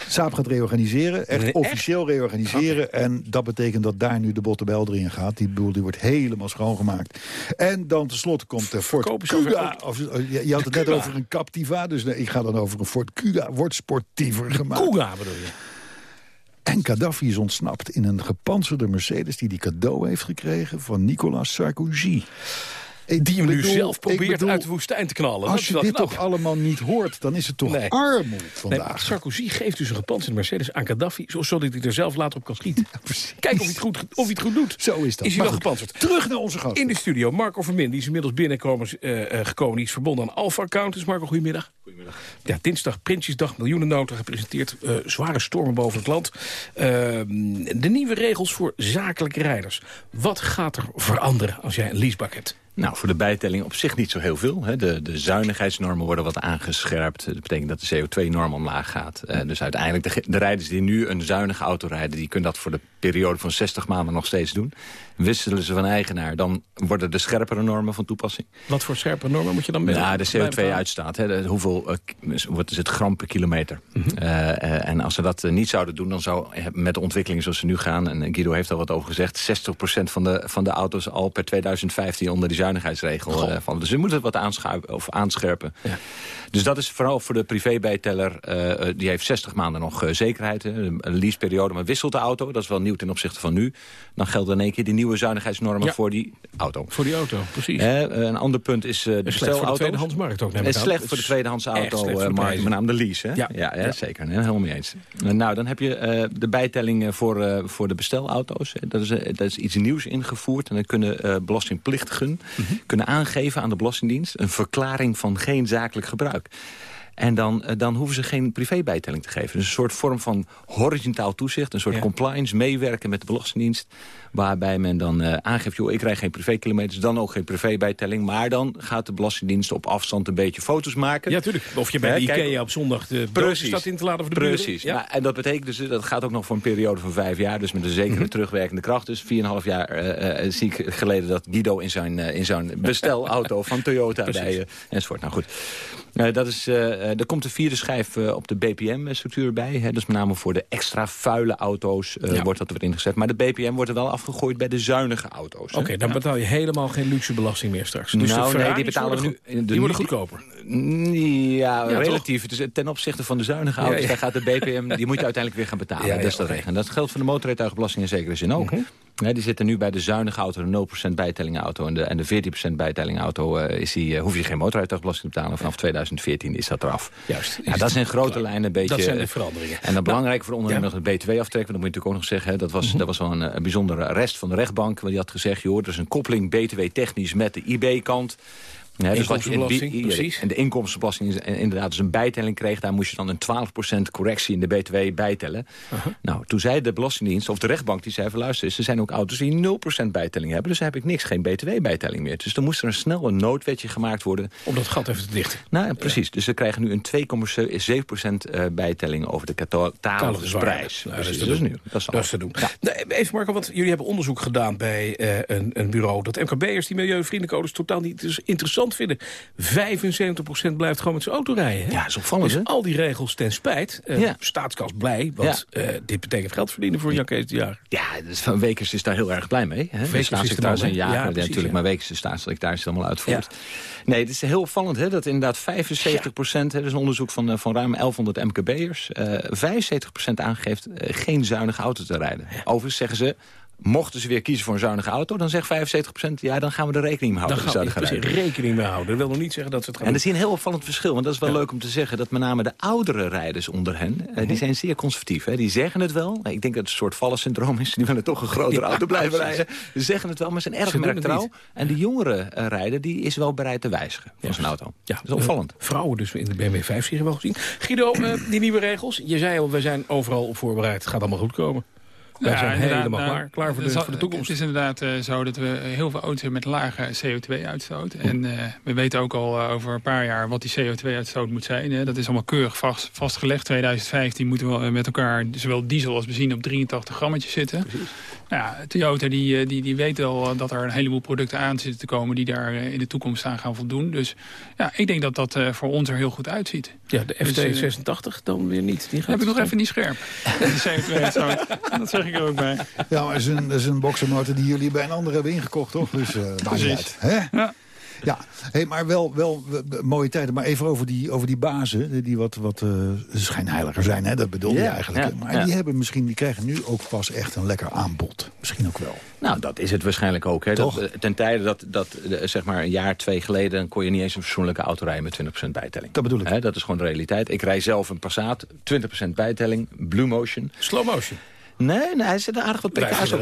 Saab gaat reorganiseren, echt officieel reorganiseren. En dat betekent dat daar nu de botte erin gaat. Die boel die wordt helemaal schoongemaakt. En dan tenslotte komt de Ford Kuga. Of, je, je had het net over een Captiva, dus nee, ik ga dan over een Ford Kuga. Wordt sportiever gemaakt. Kuga bedoel je? En Gaddafi is ontsnapt in een gepantserde Mercedes... die hij cadeau heeft gekregen van Nicolas Sarkozy. Ik die hem nu zelf probeert uit de woestijn te knallen. Als je dit toch allemaal niet hoort, dan is het toch nee. armoed vandaag. Nee, Sarkozy geeft dus een gepantserde Mercedes aan Gaddafi... zodat hij er zelf later op kan schieten. (laughs) Kijk of hij, het goed, of hij het goed doet. Zo is dat. Is hij wel gepantserd. Terug naar onze gast. In de studio, Marco Vermin, die is inmiddels binnengekomen uh, gekomen. Die is verbonden aan Alpha Accountants. Marco, goedemiddag. Goedemiddag. Ja, dinsdag Prinsjesdag, miljoenennota gepresenteerd. Uh, zware stormen boven het land. Uh, de nieuwe regels voor zakelijke rijders. Wat gaat er veranderen als jij een leasebak hebt? Nou, voor de bijtelling op zich niet zo heel veel. Hè. De, de zuinigheidsnormen worden wat aangescherpt. Dat betekent dat de CO2-norm omlaag gaat. Uh, dus uiteindelijk, de, de, rijders die nu een zuinige auto rijden... die kunnen dat voor de periode van 60 maanden nog steeds doen. Wisselen ze van eigenaar, dan worden de scherpere normen van toepassing. Wat voor scherpere normen moet je dan mee? Nou, de CO2-uitstaat. Hoeveel zoveel uh, wordt het gram per kilometer. Mhm. en als ze dat niet zouden doen, dan zou met de ontwikkelingen zoals ze nu gaan... en Guido heeft al wat over gezegd... 60% van de, van de auto's al per 2015 onder die zuinigheidsregel vallen. Dus ze moeten het wat of aanscherpen. Ja. Dus dat is vooral voor de privébijteller. die heeft 60 maanden nog zekerheid. Een leaseperiode, maar wisselt de auto. Dat is wel nieuw ten opzichte van nu. Dan gelden in één keer die nieuwe zuinigheidsnormen voor die auto. Voor die auto, precies. een ander punt is uh, de bestelauto. voor de tweedehandsmarkt ook, neem ik Slecht voor de tweedehands auto, markt, met name de lease. Hè? Ja. Ja, ja, zeker. Helemaal mee eens. nou, dan heb je de bijtelling voor, voor de bestelauto's. Dat is, dat is iets nieuws ingevoerd. En dan kunnen belastingplichtigen mhm. kunnen aangeven aan de Belastingdienst... een verklaring van geen zakelijk gebruik. En dan, eh, dan hoeven ze geen privébijtelling te geven. Dus een soort vorm van horizontaal toezicht. Een soort compliance, meewerken met de Belastingdienst. Waarbij men dan uh, aangeeft, joh, ik krijg geen privékilometers, dan ook geen privébijtelling. Maar dan gaat de Belastingdienst op afstand een beetje foto's maken. Ja, tuurlijk. Of je bij de Ikea op zondag de staat in te laten voor de Precies. Ja. Maar, en dat betekent dus, dat gaat ook nog voor een periode van vijf jaar. Dus met een zekere mhm. terugwerkende kracht. Dus 4,5 jaar uh, zie ik geleden dat Guido in zijn, in zijn bestelauto van Toyota (laughs) bij enzovoort. Nou goed. Dat is, er komt een vierde schijf op de BPM-structuur bij. Hè. Dus met name voor de extra vuile auto's wordt dat erin gezet. Maar de BPM wordt er wel af gegooid bij de zuinige auto's. Oké, dan betaal je helemaal geen luxebelasting meer straks. Dus nou, nee, die betalen nu. Die worden goedkoper. Ja, relatief. Het is ten opzichte van de zuinige auto's, daar gaat de BPM, die moet je uiteindelijk weer gaan betalen. dat is dat okay. Dat geldt voor de motorrijtuigenbelasting in zekere zin ook. Mhm. die zitten nu bij de zuinige auto, de 0% bijtelling auto. En de, en de 14% bijtelling auto uh, is die, uh, hoef je geen motorrijtuigbelasting te betalen. Vanaf 2014 is dat eraf. Juist. Ja, dat is in grote lijnen een beetje... Dat zijn de veranderingen. En dan belangrijk voor ondernemers ja. het BTW aftrekken. Dat moet je natuurlijk ook nog zeggen. Hè, dat, was, mhm. dat was wel een, een bijzondere rest van de rechtbank. Want die had gezegd, joh, er is een koppeling BTW technisch met de IB-kant. Nee, dus je precies. En de inkomstenbelasting is inderdaad dus een bijtelling kreeg. Daar moest je dan een 12% correctie in de BTW bijtellen. Nou, toen zei de Belastingdienst, of de rechtbank, die zei van luister, ze zijn ook auto's die 0% bijtelling hebben. Dus heb ik niks, geen BTW-bijtelling meer. Dus dan moest er een snel een noodwetje gemaakt worden. Om dat gat even te dichten. Nou, precies. Dus ze krijgen nu een 2,7% eh, bijtelling over de catalogusprijs. Nou, dat is te dus doen. Nu, dat is, dat is te doen. even Marco, want jullie hebben onderzoek gedaan bij uh, een, een, bureau. Dat MKB'ers die milieuvriendelijke auto's totaal niet dus interessant vinden. 75% blijft gewoon met zijn auto rijden. Hè? Ja, is opvallend, dus al die regels ten spijt. Uh, Staatskas blij, want ja. uh, dit betekent geld verdienen voor Jan Kees de Jager. Ja, dus van Wekers is daar heel erg blij mee. Hè? Wekers staatssecretaris en Jager, ja, precies, natuurlijk, maar Wekers de staatssecretaris is allemaal uitvoert. Nee, het is heel opvallend hè, dat inderdaad 75 procent... dat is een onderzoek van, eh, van ruim 1100 MKB'ers... Uh, 75 procent aangeeft geen zuinige auto te rijden. Overigens zeggen ze Mochten ze weer kiezen voor een zuinige auto, dan zegt 75% ja, dan gaan we er rekening mee houden. Dan gaan we er rekening mee houden. Dat wil nog niet zeggen dat ze het gaan En dat is een heel opvallend verschil, want dat is wel leuk om te zeggen... dat met name de oudere rijders onder hen, eh, die mhm. zijn zeer conservatief. Hè. Die zeggen het wel. Ik denk dat het een soort vallensyndroom is. Die willen toch een grotere auto blijven rijden. Ze zeggen het wel, maar zijn erg merktrouw. En de jongere uh, rijder die is wel bereid te wijzigen van zijn auto. Ja, dat is opvallend. Uh, vrouwen dus in de BMW 5-serie wel gezien. Guido, die nieuwe regels. Je zei al, we zijn overal op voorbereid. Het gaat allemaal goed komen. Wij ja, zijn helemaal nou, klaar, klaar voor, de, voor de toekomst. Het is inderdaad uh, zo dat we heel veel auto's hebben met lage CO2-uitstoot. En uh, we weten ook al uh, over een paar jaar wat die CO2-uitstoot moet zijn. Hè. Dat is allemaal keurig vast, vastgelegd. 2015 moeten we met elkaar zowel diesel als benzine op 83 grammetjes zitten. Precies. Nou ja, Toyota die, die, die weet wel dat er een heleboel producten aan zitten te komen... die daar in de toekomst aan gaan voldoen. Dus ja, ik denk dat dat voor ons er heel goed uitziet. Ja, de FT86 dan weer niet. Die gaat heb ik nog even niet scherp. (laughs) de CO2-uitstoot. dat zeg ik er ook bij. Ja, maar dat is een, dat is een boxermotor die jullie bij een andere hebben ingekocht, toch? Dus, uh, Precies. Hè? Ja. Ja, hey, maar wel, wel mooie tijden. Maar even over die, over die bazen, die wat, wat uh, schijnheiliger zijn. Hè? Dat bedoel je eigenlijk. maar die, hebben misschien, die krijgen nu ook pas echt een lekker aanbod. Misschien ook wel. Nou, dat is het waarschijnlijk ook. Hè? Dat, ten tijde dat, dat zeg maar een jaar, twee geleden... kon je niet eens een persoonlijke auto rijden met 20% bijtelling. Dat bedoel ik. Hè? Dat is gewoon de realiteit. Ik rij zelf een Passat, 20% bijtelling, Blue Motion. Slow motion. Nee, nee, hij zit aardig wat pk's op.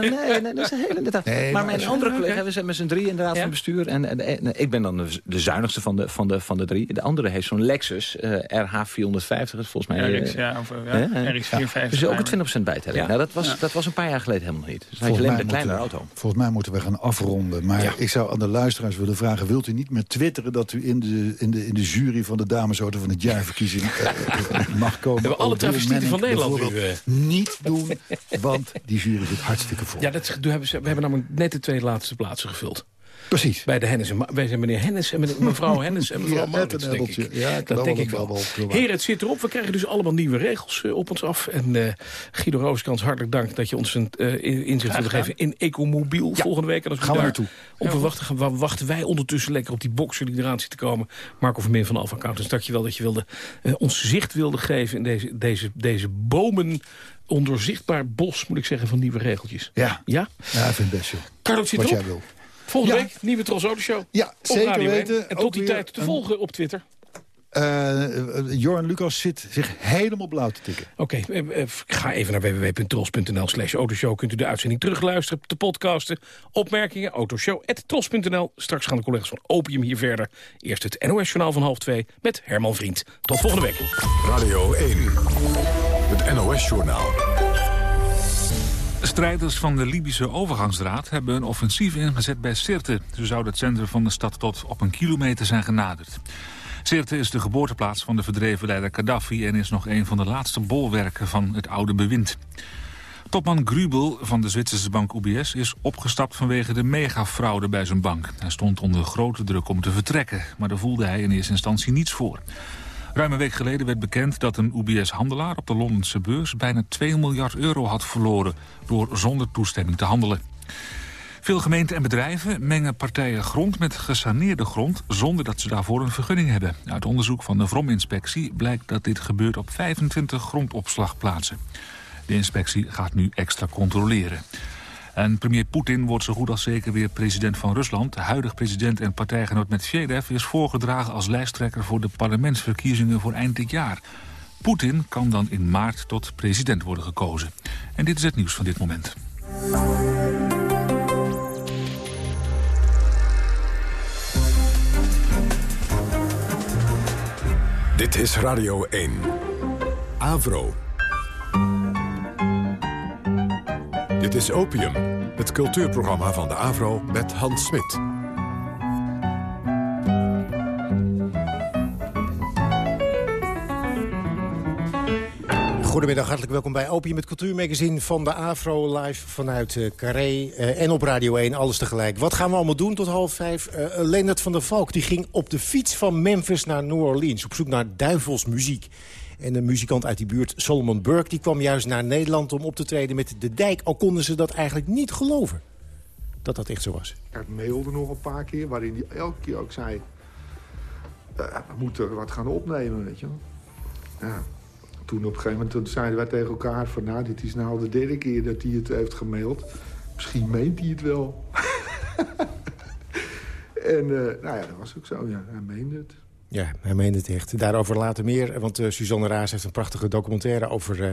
Nee, nee, nee, dat is een hele inderdaad. (laughs) Nee, maar mijn andere collega, we zijn met z'n drie inderdaad ja? van bestuur. En, en, en, ik ben dan de, de zuinigste van de, van, de, van de drie. De andere heeft zo'n Lexus uh, RH450, volgens mij. RX, ja, of, ja, RX450. Dus ook een 20% bijtelling. Nou, dat, was, dat was een paar jaar geleden helemaal niet. Dus hij alleen een kleine auto. Volgens mij moeten we gaan afronden. Maar ik zou aan de luisteraars willen vragen... wilt u niet meer twitteren dat u in de, in de, in de jury van de damesauto van het jaarverkiezing uh, (laughs) mag komen? We hebben alle travestieten van Nederland Niet doen want die jury zit hartstikke vol. Ja, dat, we hebben namelijk net de twee laatste plaatsen gevuld. Precies. Bij de Hennis. Wij zijn meneer Hennis en mevrouw (laughs) Hennis en mevrouw ja, Maurits, denk ik. Ja, dat denk ik wel. wel Heer, het zit erop. We krijgen dus allemaal nieuwe regels uh, op ons af. En uh, Guido Rooskans, hartelijk dank dat je ons een uh, inzicht wilde geven in Ecomobiel ja. volgende week. En als we gaan we naartoe. Op we wachten, wachten wij ondertussen lekker op die boxer die eraan zit te komen. Marco Vermeer van Alpha Accountants, dank je wel dat je wilde, ons zicht wilde geven in deze, deze, deze bomen ondoorzichtbaar bos, moet ik zeggen, van nieuwe regeltjes. Ja, ja? ja ik vind het best, joh. Carlo, zit Wat jij wil. Volgende week, nieuwe Tros Auto Show. Ja, op zeker Radio weten. En tot die tijd te volgen op Twitter. Uh, Joran Lucas zit zich helemaal blauw te tikken. Oké, okay, uh, ga even naar www.tros.nl slash autoshow. Kunt u de uitzending terugluisteren, te podcasten. Opmerkingen, autoshow.tros.nl. Straks gaan de collega's van Opium hier verder. Eerst het NOS-journaal van half twee met Herman Vriend. Tot volgende week. Radio 1, het NOS-journaal. Strijders van de Libische overgangsraad hebben een offensief ingezet bij Sirte. Ze zouden het centrum van de stad tot op een kilometer zijn genaderd. Sirte is de geboorteplaats van de verdreven leider Gaddafi... en is nog een van de laatste bolwerken van het oude bewind. Topman Grubel van de Zwitserse bank UBS is opgestapt vanwege de megafraude bij zijn bank. Hij stond onder grote druk om te vertrekken, maar daar voelde hij in eerste instantie niets voor. Ruim een week geleden werd bekend dat een UBS-handelaar op de Londense beurs bijna 2 miljard euro had verloren door zonder toestemming te handelen. Veel gemeenten en bedrijven mengen partijen grond met gesaneerde grond zonder dat ze daarvoor een vergunning hebben. Uit onderzoek van de Vrom-inspectie blijkt dat dit gebeurt op 25 grondopslagplaatsen. De inspectie gaat nu extra controleren. En premier Poetin wordt zo goed als zeker weer president van Rusland. De huidige president en partijgenoot Medvedev is voorgedragen als lijsttrekker voor de parlementsverkiezingen voor eind dit jaar. Poetin kan dan in maart tot president worden gekozen. En dit is het nieuws van dit moment. Dit is Radio 1. Avro. Dit is Opium, het cultuurprogramma van de Avro met Hans Smit. Goedemiddag, hartelijk welkom bij Opium, het cultuurmagazine van de Avro. Live vanuit uh, Carré uh, en op Radio 1, alles tegelijk. Wat gaan we allemaal doen tot half vijf? Uh, Leonard van der Valk die ging op de fiets van Memphis naar New Orleans... op zoek naar duivelsmuziek. En een muzikant uit die buurt, Solomon Burke, die kwam juist naar Nederland om op te treden met De Dijk. Al konden ze dat eigenlijk niet geloven, dat dat echt zo was. Ik mailde nog een paar keer, waarin hij elke keer ook zei... we moeten wat gaan opnemen, weet je. Ja toen op een gegeven moment zeiden wij tegen elkaar van... nou, dit is nou de derde keer dat hij het heeft gemaild. Misschien meent hij het wel. (laughs) en uh, nou ja, dat was ook zo. Ja, hij meende het. Ja, hij meende het echt. Daarover later meer, want uh, Suzanne Raas heeft een prachtige documentaire... over, uh,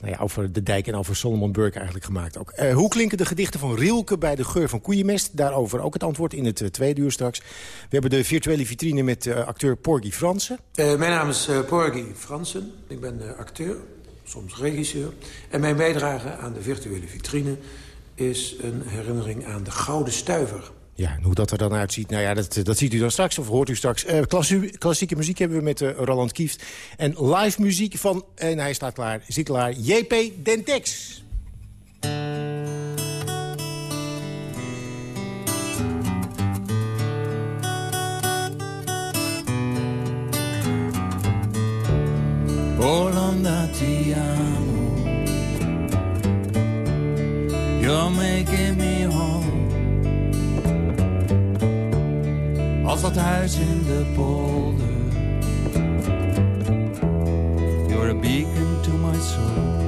nou ja, over de dijk en over Solomon Burke eigenlijk gemaakt. Ook. Uh, hoe klinken de gedichten van Rilke bij de geur van koeienmest? Daarover ook het antwoord in het tweede uur straks. We hebben de virtuele vitrine met acteur Porgy Fransen. mijn naam is Porgy Fransen. Ik ben acteur, soms regisseur. En mijn bijdrage aan de virtuele vitrine is een herinnering aan de Gouden Stuiver... Ja, en hoe dat er dan uitziet, nou ja, dat, dat ziet u dan straks of hoort u straks. Uh, klassieke muziek hebben we met uh, Roland Kieft. En live muziek van, en hij staat klaar, zit klaar, JP Dentex. Ti als dat huis in de polder. You're a beacon to my soul.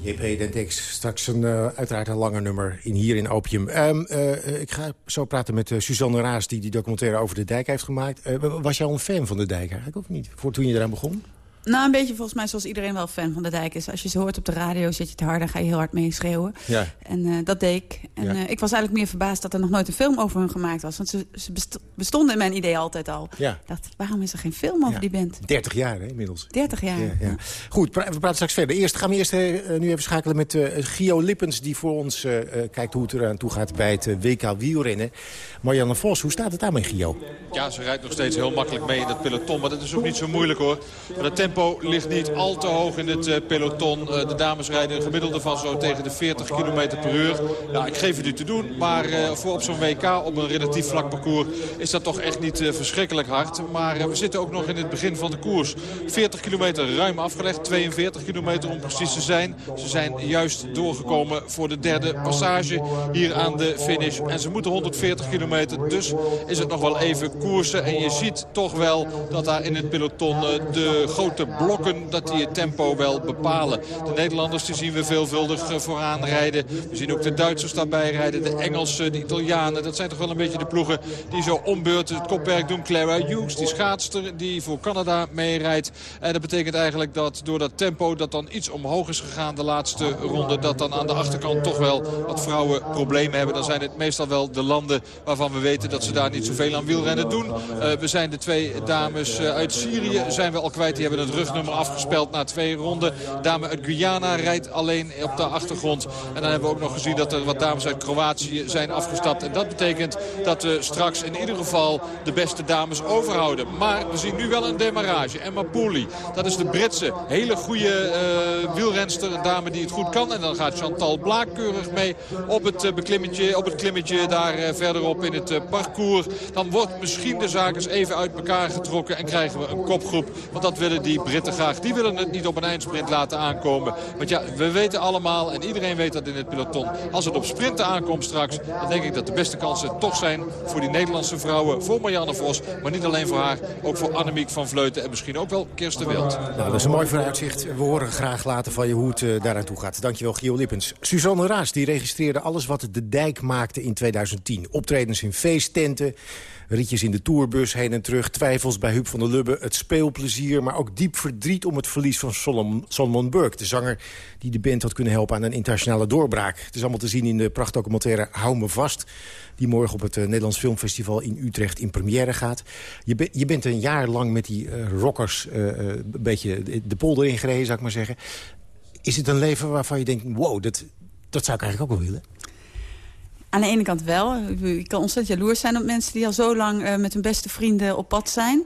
JP Dentex, straks een, uh, uiteraard een langer nummer in, hier in Opium. Um, uh, ik ga zo praten met uh, Suzanne Raas, die die documentaire over de dijk heeft gemaakt. was jij al een fan van de dijk eigenlijk, of niet? Voor toen je eraan begon? Nou, een beetje volgens mij zoals iedereen wel fan van de dijk is. Als je ze hoort op de radio, zet je het harder, ga je heel hard meeschreeuwen. Ja. En uh, dat deed ik. En ja. uh, ik was eigenlijk meer verbaasd dat er nog nooit een film over hun gemaakt was. Want ze, ze bestonden in mijn idee altijd al. Ja. Ik dacht, waarom is er geen film over die band? 30 jaar hè, inmiddels. 30 jaar. Ja, ja. Goed, pra we praten straks verder. Eerst gaan we eerst uh, nu even schakelen met Gio Lippens... die voor ons kijkt hoe het eraan toe gaat bij het WK wielrennen. Marianne Vos, hoe staat het daarmee, Gio? Ja, ze rijdt nog steeds heel makkelijk mee in dat peloton. Maar dat is ook niet zo moeilijk hoor. Maar het tempo tempo ligt niet al te hoog in het peloton. de dames rijden een gemiddelde van zo tegen de 40 km per uur. Ja, ik geef het u te doen, maar voor op zo'n WK op een relatief vlak parcours is dat toch echt niet verschrikkelijk hard. Maar we zitten ook nog in het begin van de koers. 40 kilometer ruim afgelegd, 42 kilometer om precies te zijn. Ze zijn juist doorgekomen voor de derde passage hier aan de finish. En ze moeten 140 kilometer, dus is het nog wel even koersen. En je ziet toch wel dat daar in het peloton eh, de grote blokken, dat die het tempo wel bepalen. De Nederlanders die zien we veelvuldig eh, vooraan rijden. We zien ook de Duitsers daarbij rijden, de Engelsen, de Italianen. Dat zijn toch wel een beetje de ploegen die zo ombeurt het kopwerk doen. Clara Hughes, die schaatster die voor Canada meerijdt. En dat betekent eigenlijk dat door dat tempo dat dan iets omhoog is gegaan de laatste ronde... dat dan aan de achterkant toch wel wat vrouwen problemen hebben. Dan zijn het meestal wel de landen waarvan we weten dat ze daar niet zoveel aan wielrennen doen. Uh, we zijn de twee dames uh, uit Syrië zijn we al kwijt. Die hebben het rugnummer afgespeld na twee ronden. Dame uit Guyana rijdt alleen op de achtergrond. En dan hebben we ook nog gezien dat er wat dames uit Kroatië zijn afgestapt. En dat betekent dat we straks in ieder geval de beste dames overhouden. Maar we zien nu wel een demarrage. Emma Pooley, dat is de Britse hele goede uh, wielrenster. Een dame die het goed kan. En dan gaat Chantal Blaak keurig mee op het, uh, beklimmetje, op het klimmetje daar uh, verderop in het parcours. Dan wordt misschien de zaak eens even uit elkaar getrokken. En krijgen we een kopgroep. Want dat willen die Britten graag. Die willen het niet op een eindsprint laten aankomen. Want ja, we weten allemaal en iedereen weet dat in het peloton. Als het op sprinten aankomt straks, dan denk ik dat de beste kansen toch zijn voor die Nederlandse vrouwen. Voor Marianne Vos, maar niet alleen voor haar. Ook voor Annemiek van Vleuten en misschien ook wel Kirsten Wild. Nou, dat is een mooi vooruitzicht. We horen graag later van je hoe het uh, daar naartoe gaat. Dankjewel, Gio Lippens. Suzanne Raas die registreerde alles wat de dijk maakte in 2010. Optredens in feesttenten, ritjes in de tourbus heen en terug... twijfels bij Huub van der Lubbe, het speelplezier... maar ook diep verdriet om het verlies van Solomon, Burke... de zanger die de band had kunnen helpen aan een internationale doorbraak. Het is allemaal te zien in de prachtdocumentaire Hou me vast... die morgen op het uh, Nederlands Filmfestival in Utrecht in première gaat. Je, je bent een jaar lang met die uh, rockers uh, een beetje de polder ingereden, zou ik maar zeggen. Is het een leven waarvan je denkt, wow, dat, dat zou ik eigenlijk ook wel willen? Aan de ene kant wel. Ik kan ontzettend jaloers zijn op mensen die al zo lang uh, met hun beste vrienden op pad zijn.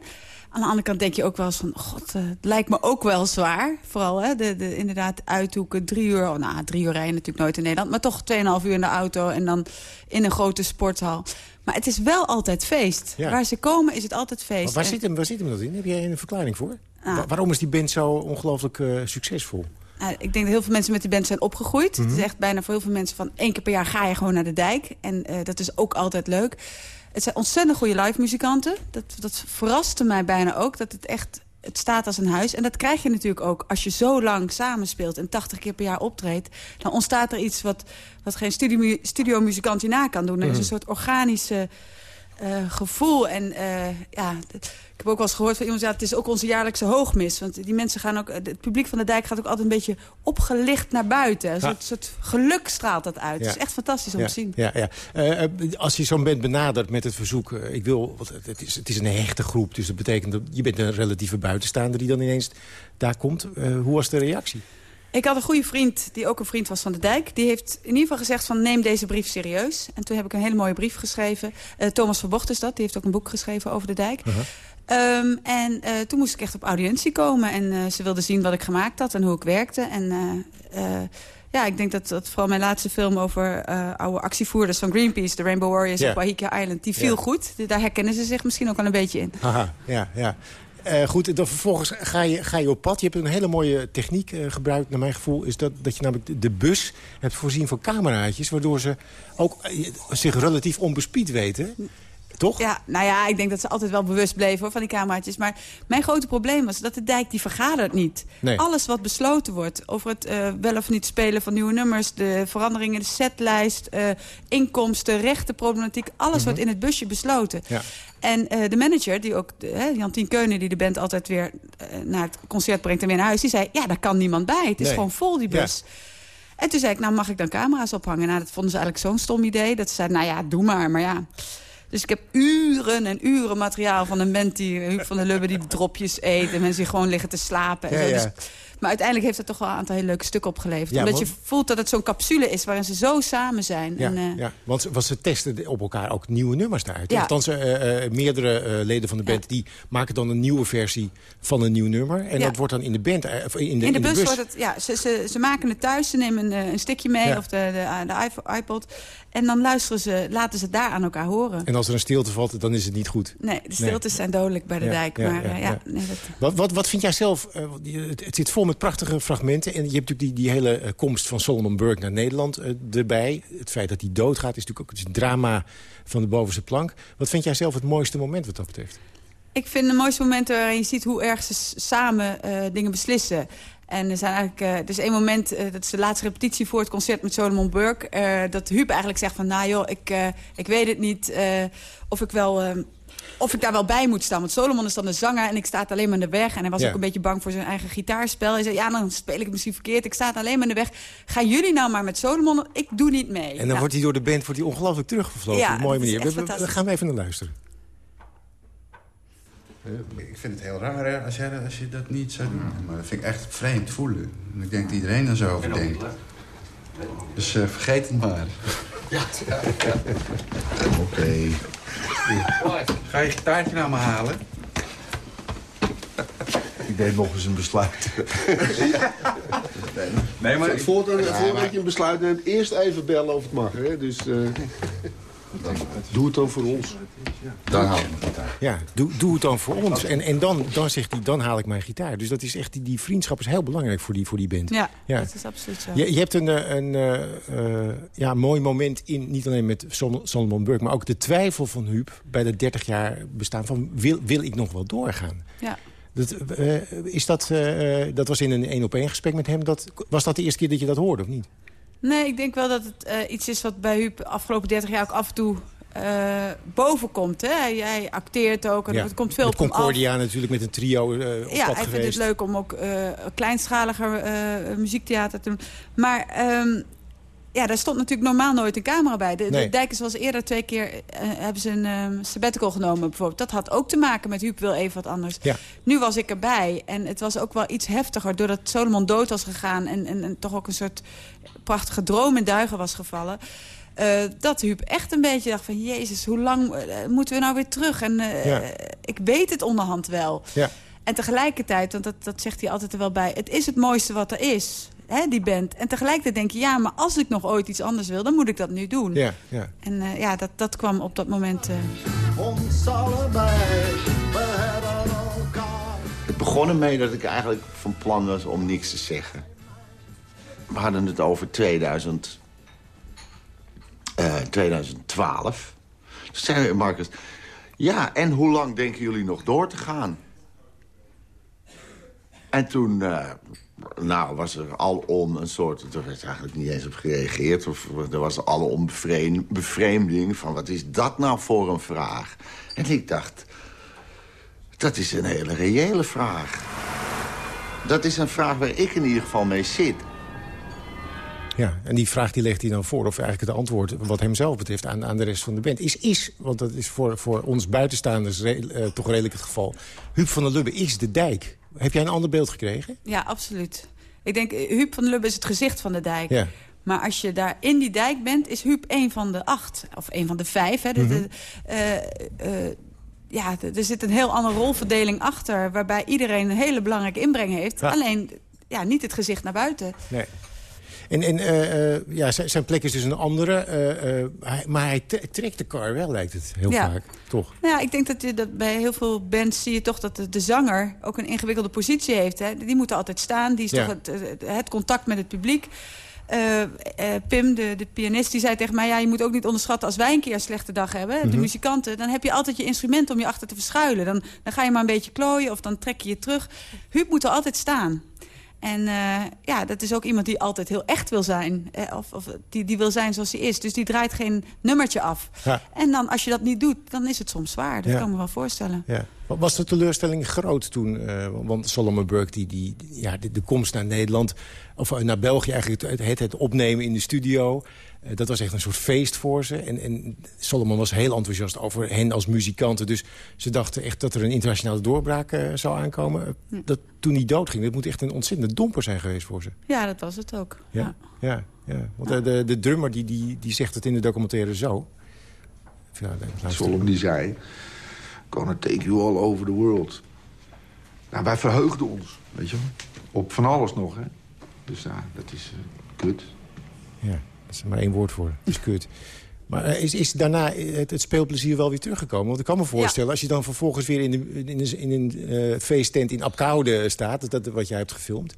Aan de andere kant denk je ook wel eens van... God, uh, het lijkt me ook wel zwaar. Vooral hè, de, de, inderdaad uithoeken. Drie uur, oh, nou drie uur rijden natuurlijk nooit in Nederland. Maar toch 2,5 uur in de auto en dan in een grote sporthal. Maar het is wel altijd feest. Ja. Waar ze komen is het altijd feest. Maar waar, zit hem, waar zit hem dat in? Heb jij een verklaring voor? Ah. Waarom is die band zo ongelooflijk uh, succesvol? Nou, ik denk dat heel veel mensen met die band zijn opgegroeid. Mm -hmm. Het is echt bijna voor heel veel mensen van één keer per jaar ga je gewoon naar de dijk. En uh, dat is ook altijd leuk. Het zijn ontzettend goede live muzikanten. Dat, dat verraste mij bijna ook. Dat het echt het staat als een huis. En dat krijg je natuurlijk ook als je zo lang samenspeelt... en 80 keer per jaar optreedt. Dan ontstaat er iets wat, wat geen studio, studio muzikant je na kan doen. Er is een soort organische uh, gevoel. En uh, ja, heb ook wel eens gehoord van iemand... Ja, het is ook onze jaarlijkse hoogmis. Want die mensen gaan ook... Het publiek van de dijk gaat ook altijd een beetje opgelicht naar buiten. Een soort, soort, geluk straalt dat uit. Het is echt fantastisch om te zien. Ja, ja. Uh, als je zo'n band benadert met het verzoek... ik wil, het, is, het is een hechte groep, dus dat betekent... dat je bent een relatieve buitenstaander die dan ineens daar komt. hoe was de reactie? Ik had een goede vriend, die ook een vriend was van de Dijk. Die heeft in ieder geval gezegd van neem deze brief serieus. En toen heb ik een hele mooie brief geschreven. Uh, Thomas Verbocht is dat, die heeft ook een boek geschreven over de Dijk. Uh -huh. Um, en uh, toen moest ik echt op audiëntie komen. En uh, ze wilde zien wat ik gemaakt had en hoe ik werkte. En ja, ik denk dat, dat vooral mijn laatste film over oude actievoerders van Greenpeace... de Rainbow Warriors yeah. op Waiheke Island, die viel yeah. goed. Daar herkennen ze zich misschien ook wel een beetje in. Aha, ja, ja. Uh, goed, dan vervolgens ga je, ga je op pad. Je hebt een hele mooie techniek uh, gebruikt, naar mijn gevoel. Is dat, dat je namelijk de bus hebt voorzien van cameraatjes... waardoor ze ook uh, zich relatief onbespied weten. Toch? Ja, nou ja, ik denk dat ze altijd wel bewust bleven hoor, van die cameraatjes. Maar mijn grote probleem was dat de dijk die vergadert niet. Nee. Alles wat besloten wordt over het uh, wel of niet spelen van nieuwe nummers... de veranderingen in de setlijst, uh, inkomsten, rechtenproblematiek... alles mm -hmm. wordt in het busje besloten. Ja. En uh, de manager, die ook, uh, Jantien Keunen... die de band altijd weer uh, naar het concert brengt en weer naar huis... die zei, ja, daar kan niemand bij. Het is nee. gewoon vol, die bus. Ja. En toen zei ik, nou mag ik dan camera's ophangen? Nou, dat vonden ze eigenlijk zo'n stom idee. Dat ze zeiden, nou ja, doe maar, maar ja... Dus ik heb uren en uren materiaal van een band die Huub van der Lubbe die dropjes eet en mensen die gewoon liggen te slapen. En ja, zo. Dus, Maar uiteindelijk heeft het toch wel een aantal hele leuke stukken opgeleverd. Ja, Omdat want- je voelt dat het zo'n capsule is waarin ze zo samen zijn. Ja, en, eh, ja. Want, ze- want ze testen op elkaar ook nieuwe nummers daaruit. Ja. Althans, eh, meerdere leden van de band die maken dan een nieuwe versie van een nieuw nummer. En dat wordt dan in de band, in de, in de bus, wordt het, ja, ze, ze, ze maken het thuis, ze nemen een, een stickje mee of de, de, de iPo- iPod. En dan luisteren ze, laten ze het daar aan elkaar horen. En als er een stilte valt, dan is het niet goed. Nee, de stiltes zijn dodelijk bij de Ja, dijk. ja, maar ja, eh, ja, ja. Nee, dat, Wat, wat, wat vind jij zelf? eh, het, het zit vol met prachtige fragmenten. En je hebt natuurlijk die, die hele eh, komst van Solomon Burke naar Nederland erbij. Het feit dat hij doodgaat is natuurlijk ook het drama van de bovenste plank. Wat vind jij zelf het mooiste moment wat dat betreft? Ik vind de mooiste momenten waarin je ziet hoe erg ze samen dingen beslissen. En er zijn eigenlijk, eh, er is één moment, eh, dat is de laatste repetitie voor het concert met Solomon Burke. eh, dat Huub eigenlijk zegt van, nou joh, ik, ik weet het niet of ik wel... of ik daar wel bij moet staan. Want Solomon is dan de zanger en ik sta alleen maar in de weg. En hij was Ja. ook een beetje bang voor zijn eigen gitaarspel. Hij zei, ja, dan speel ik het misschien verkeerd. Ik sta alleen maar in de weg. Gaan jullie nou maar met Solomon? Ik doe niet mee. En dan Nou, wordt hij door de band wordt hij ongelooflijk teruggevlogen. Ja, op een mooie manier. We, we- we gaan we even naar luisteren. Ik vind het heel raar hè, als, jij, als je dat niet zou doen. Maar dat vind ik echt vreemd voelen. En ik denk dat iedereen er zo over denkt. Dus eh, vergeet het maar. Ja. (laughs) Oké. Ga je gitaartje nou maar halen? Ik deed nog eens een besluit. Nee, maar... Vo- Voordat, Ja, voordat je een besluit neemt, eerst even bellen of het mag. Hè? Dus doe het dan voor ons. Dan haal ik mijn gitaar. Ja, doe, doe het dan voor ons. En, en dan, dan zegt hij, dan haal ik mijn gitaar. Dus dat is echt, die, die vriendschap is heel belangrijk voor die, voor die band. Ja, Ja. dat is absoluut zo. Je, je hebt een, eh, een eh, eh, ja, mooi moment in, niet alleen met Sol- Solomon Burke... maar ook de twijfel van Huub bij de 30 jaar bestaan van... wil, wil ik nog wel doorgaan? Ja. Dat, eh, is dat, dat was in een één-op-één gesprek met hem. Dat, was dat de eerste keer dat je dat hoorde, of niet? Nee, ik denk wel dat het eh, iets is wat bij Huub de afgelopen 30 jaar ook af en toe eh boven komt. Hè? Hij, hij acteert ook en het komt veel met op hem af. Concordia natuurlijk, met een trio eh op Ja, pad hij vindt het leuk om ook kleinschaliger muziektheater te doen. Maar ehm, ja, daar stond natuurlijk normaal nooit een camera bij. De, Nee. de Dijkers was eerder twee keer eh, hebben ze een ehm, sabbatical genomen bijvoorbeeld. Dat had ook te maken met Huub wil even wat anders. Ja. Nu was ik erbij en het was ook wel iets heftiger... doordat Solomon dood was gegaan en, en, en toch ook een soort prachtige droom in duigen was gevallen... eh, dat Huub echt een beetje dacht van... Jezus, hoe lang eh, moeten we nou weer terug? En eh, Ja. ik weet het onderhand wel. Ja. En tegelijkertijd, want dat, dat zegt hij altijd er wel bij... het is het mooiste wat er is, hè, die band. En tegelijkertijd denk je, ja, maar als ik nog ooit iets anders wil... dan moet ik dat nu doen. Ja, ja. En eh, ja, dat, dat kwam op dat moment... eh, Ons allebei, we hebben elkaar. Het begon ermee dat ik eigenlijk van plan was om niks te zeggen. We hadden het over 2000, eh, 2012. Toen zei Marcus, ja, en hoe lang denken jullie nog door te gaan? En toen, eh, nou, was er alom een soort... Er werd eigenlijk niet eens op gereageerd. Of er was alom bevreem- bevreemding van... wat is dat nou voor een vraag? En ik dacht, dat is een hele reële vraag. Dat is een vraag waar ik in ieder geval mee zit. Ja, en die vraag die legt hij dan voor, of eigenlijk het antwoord... wat hem zelf betreft aan, aan de rest van de band. Is, is want dat is voor, voor ons buitenstaanders eh, toch redelijk het geval... Huub van der Lubbe is de dijk. Heb jij een ander beeld gekregen? ja, absoluut. Ik denk, eh, Huub van Lubbe is het gezicht van de dijk. Ja. Maar als je daar in die dijk bent, is Huub een van de acht. Of een van de vijf. Hè. De- Mhm. de- eh, eh, ja, er zit een heel andere rolverdeling achter... waarbij iedereen een hele belangrijke inbreng heeft. Ja. Alleen ja, niet het gezicht naar buiten. Nee. En, en eh, eh, ja, zijn, zijn plek is dus een andere. eh, maar hij tre- trekt de kar wel, lijkt het heel Ja. vaak. Toch? Nou ja, ik denk dat, je, dat bij heel veel bands zie je toch dat de, de zanger ook een ingewikkelde positie heeft. Hè. Die moet er altijd staan. Die is Ja. toch het, het, contact met het publiek. Pim, de, de pianist, die zei tegen mij... ja, je moet ook niet onderschatten als wij een keer een slechte dag hebben... de Mhm. muzikanten, dan heb je altijd je instrument om je achter te verschuilen. Dan, dan ga je maar een beetje klooien of dan trek je je terug. Huub moet er altijd staan. En eh, ja, dat is ook iemand die altijd heel echt wil zijn. Eh, of of die, die wil zijn zoals hij is. Dus die draait geen nummertje af. Ja. En dan, als je dat niet doet, dan is het soms zwaar. Dat Ja. kan ik me wel voorstellen. Ja. Was de teleurstelling groot toen? eh, want Solomon Burke, die, die, ja, de, de komst naar Nederland... of eh, naar België eigenlijk, het, het, het opnemen in de studio... Eh, dat was echt een soort feest voor ze. En, en Solomon was heel enthousiast over hen als muzikanten. Dus ze dachten echt dat er een internationale doorbraak uh, zou aankomen. Dat toen hij doodging, dat moet echt een ontzettende domper zijn geweest voor ze. Ja, dat was het ook. Ja, ja, ja. Want De, de, de, drummer die, die, die zegt het in de documentaire zo. Ja, Solomon die zei... Gonna take you all over the world. Nou, wij verheugden ons, weet je wel. Op van alles nog, hè. Dus ja, dat is uh, kut. Ja, dat is maar één woord voor. Dat is kut. Maar eh, is, is daarna het, het, speelplezier wel weer teruggekomen? Want ik kan me voorstellen, als je dan vervolgens weer in, de, in, een, in een uh, feesttent in Apkoude staat... Dat, wat jij hebt gefilmd,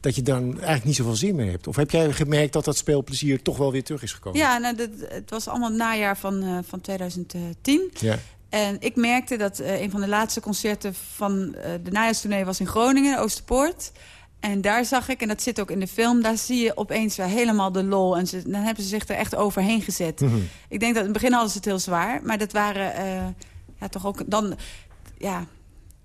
dat je dan eigenlijk niet zoveel zin meer hebt? Of heb jij gemerkt dat dat speelplezier toch wel weer terug is gekomen? Ja, nou, dat, het was allemaal het najaar van, uh, van 2010. Ja. En ik merkte dat uh, een van de laatste concerten van de najaarstournee was in Groningen, Oosterpoort. En daar zag ik, en dat zit ook in de film... daar zie je opeens weer helemaal de lol. En ze, dan hebben ze zich er echt overheen gezet. Mm -hmm. Ik denk dat in het begin hadden ze het heel zwaar. Maar dat waren uh, ja, toch ook... Dan, ja,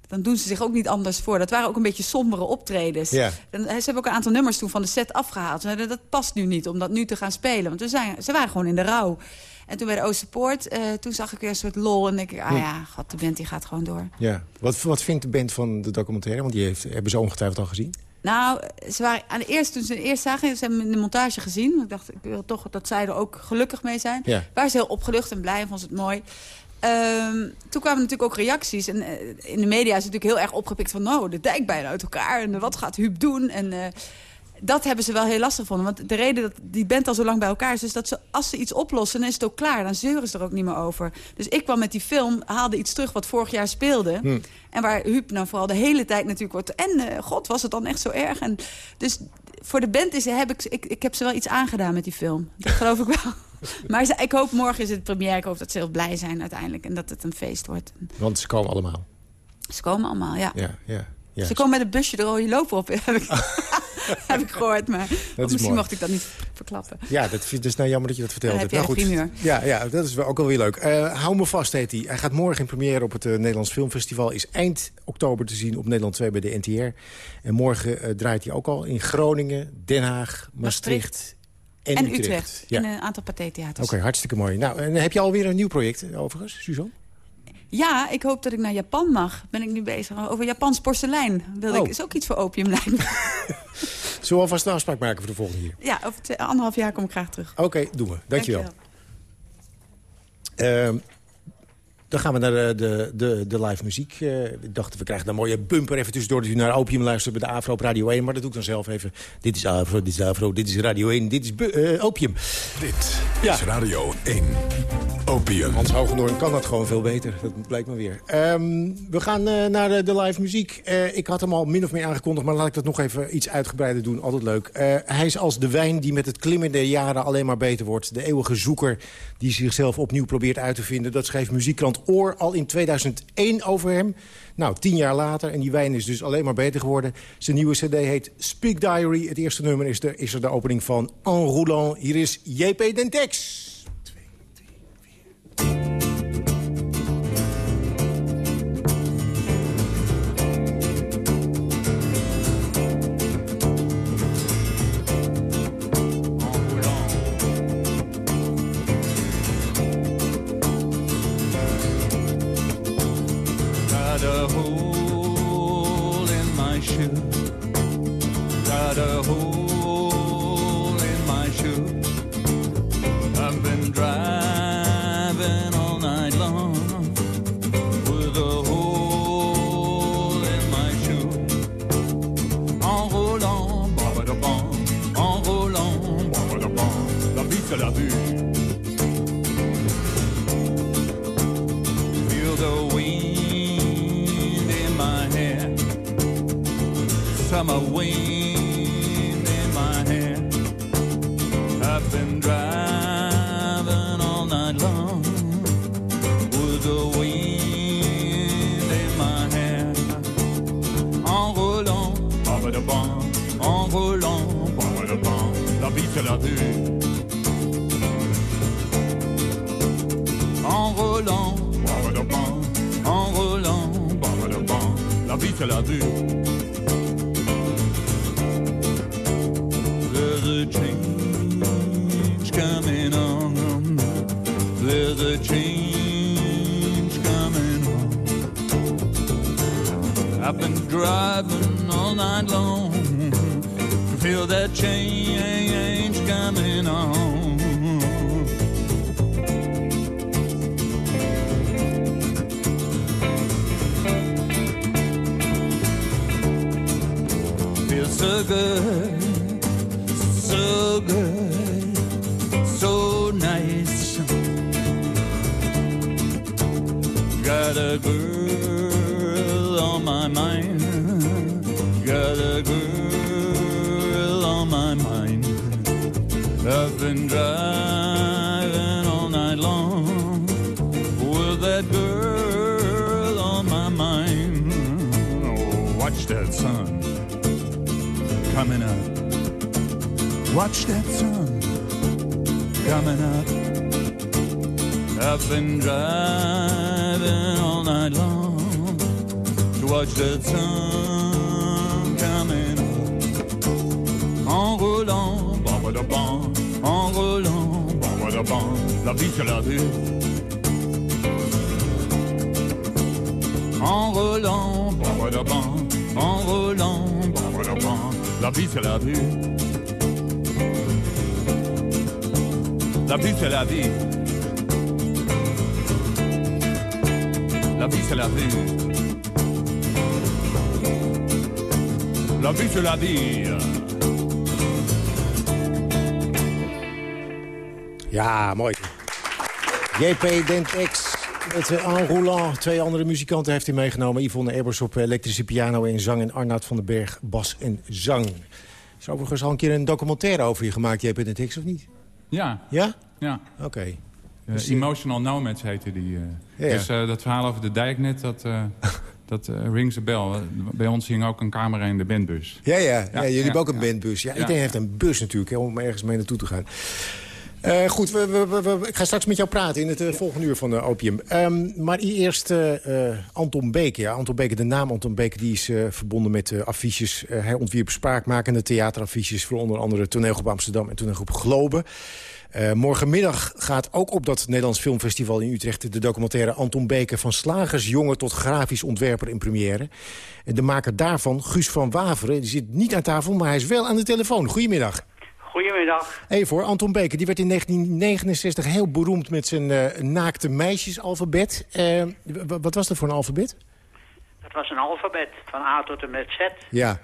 dan doen ze zich ook niet anders voor. Dat waren ook een beetje sombere optredens. Ja. En ze hebben ook een aantal nummers toen van de set afgehaald. Zeiden, dat past nu niet om dat nu te gaan spelen. Want we zijn, ze waren gewoon in de rouw. En toen bij de Oosterpoort, uh, toen zag ik weer een soort lol. En denk ik, ah ja, god, de band die gaat gewoon door. Ja. Wat, wat vindt de band van de documentaire? Want die heeft, hebben ze ongetwijfeld al gezien. Nou, ze waren aan de eerste, toen ze het eerst zagen, ze hebben in de montage gezien. Ik dacht, ik wil toch dat zij er ook gelukkig mee zijn. Ja. Waren ze heel opgelucht en blij en vonden ze het mooi. Um, toen kwamen natuurlijk ook reacties. En uh, in de media is het natuurlijk heel erg opgepikt van... nou, de dijk bijna uit elkaar en wat gaat Huub doen? En uh, dat hebben ze wel heel lastig gevonden. Want de reden dat die band al zo lang bij elkaar is... is dat ze, als ze iets oplossen, dan is het ook klaar. Dan zeuren ze er ook niet meer over. Dus ik kwam met die film, haalde iets terug wat vorig jaar speelde. Hm. En waar Huub nou vooral de hele tijd natuurlijk wordt... en uh, god, was het dan echt zo erg? En dus voor de band is, heb ik, ik, ik heb ze wel iets aangedaan met die film. Dat geloof ik wel. (laughs) Maar ze, ik hoop morgen is het première. Ik hoop dat ze heel blij zijn uiteindelijk. En dat het een feest wordt. Want ze komen allemaal? Ze komen allemaal, ja. ja, ja, ja. Ze komen met een busje de rode lopen op. Heb ik, (laughs) (laughs) heb ik gehoord, maar misschien mooi. mocht ik dat niet verklappen. Ja, dat is dus nou jammer dat je dat vertelde. Heb nou, goed. Ja, ja, dat is wel ook wel weer leuk. Uh, Hou me vast heet hij. Hij gaat morgen in première op het uh, Nederlands Filmfestival. Is eind oktober te zien op Nederland 2 bij de NTR. En morgen uh, draait hij ook al in Groningen, Den Haag, Maastricht... Maastricht en, en Utrecht. Utrecht. Ja. In een aantal pathé-theaters. Oké, okay, hartstikke mooi. Nou, en heb je alweer een nieuw project overigens, Suzanne? Ja, ik hoop dat ik naar Japan mag. Ben ik nu bezig over Japans porselein. Wil oh. ik, is ook iets voor opium lijkt (laughs) Zullen we alvast een afspraak maken voor de volgende keer? Ja, over anderhalf jaar kom ik graag terug. Oké, okay, doen we. Dankjewel. Dankjewel. Uh, dan gaan we naar de, de, de, de live muziek. Uh, ik dacht, we krijgen een mooie bumper even tussendoor... dat u naar Opium luistert bij de Afro op Radio 1. Maar dat doe ik dan zelf even. Dit is Afro, dit is Afro, dit is Radio 1, dit is uh, Opium. Dit ja. is Radio 1. Opium. Hans Hoogendoorn kan dat gewoon veel beter. Dat blijkt maar weer. Um, we gaan uh, naar de, de, live muziek. ik had hem al min of meer aangekondigd... maar laat ik dat nog even iets uitgebreider doen. Altijd leuk. hij is als de wijn die met het klimmen der jaren alleen maar beter wordt. De eeuwige zoeker die zichzelf opnieuw probeert uit te vinden. Dat schreef muziekkrant Oor al in 2001 over hem. Nou, tien jaar later, en die wijn is dus alleen maar beter geworden. Zijn nieuwe cd heet Speak Diary. Het eerste nummer is, de, is er de opening van En Roulant. Hier is JP Dentex. driving all night long with a hole in my shoe. En roulant, en roulant, la vie c'est la vue. perdu. En roulant, en roulant, la vie c'est la vue. There's a change coming on. There's a change coming on. I've been driving all night long to feel that change. Coming on. Feels so good, so good, so nice. Got a girl on my mind. Coming up. Watch that sun coming up. I've been driving all night long to watch that sun coming up. En roulant, bam, en roulant, bam, la vie c'est la vie. En roulant, en roulant, la vie c'est la vie. La vie c'est la vie. La vie c'est la vie. La vie c'est la vie. Ja, mooi. JP Dentex met uh, En Roulant. Twee andere muzikanten heeft hij meegenomen. Yvonne Ebers op elektrische piano en zang... en Arnoud van den Berg bas en zang. Er is overigens al een keer een documentaire over je gemaakt, JP Dentex, of niet? Ja. Ja? Ja. Oké. Eh, Dus, eh, Emotional Nomads heette die. eh. Ja, ja. Dus eh, dat verhaal over de dijk net, dat, eh, (laughs) dat eh, rings a bell. Bij ons hing ook een camera in de bandbus. Ja, ja, ja, jullie hebben ook een bandbus. Ja, Ja. iedereen heeft een bus natuurlijk, hè, om ergens mee naartoe te gaan. Eh, goed, we, we, ik ga straks met jou praten in het eh, volgende uur van eh, Opium. Ehm, maar eerst Anton Beek. Ja, Anton Beek, de naam Anton Beek die is verbonden met affiches. Hij ontwierp spraakmakende theateraffiches... voor onder andere Toneelgroep Amsterdam en Toneelgroep Globe. Morgenmiddag gaat ook op dat Nederlands Filmfestival in Utrecht... de documentaire Anton Beke van slagersjongen tot grafisch ontwerper in première. En de maker daarvan, Guus van Waveren, die zit niet aan tafel... maar hij is wel aan de telefoon. Goedemiddag. Goedemiddag. Even voor Anton Beke, die werd in 1969 heel beroemd met zijn eh, naakte meisjesalfabet. Eh, wat was dat voor een alfabet? Dat was een alfabet, van A tot en met Z. Ja,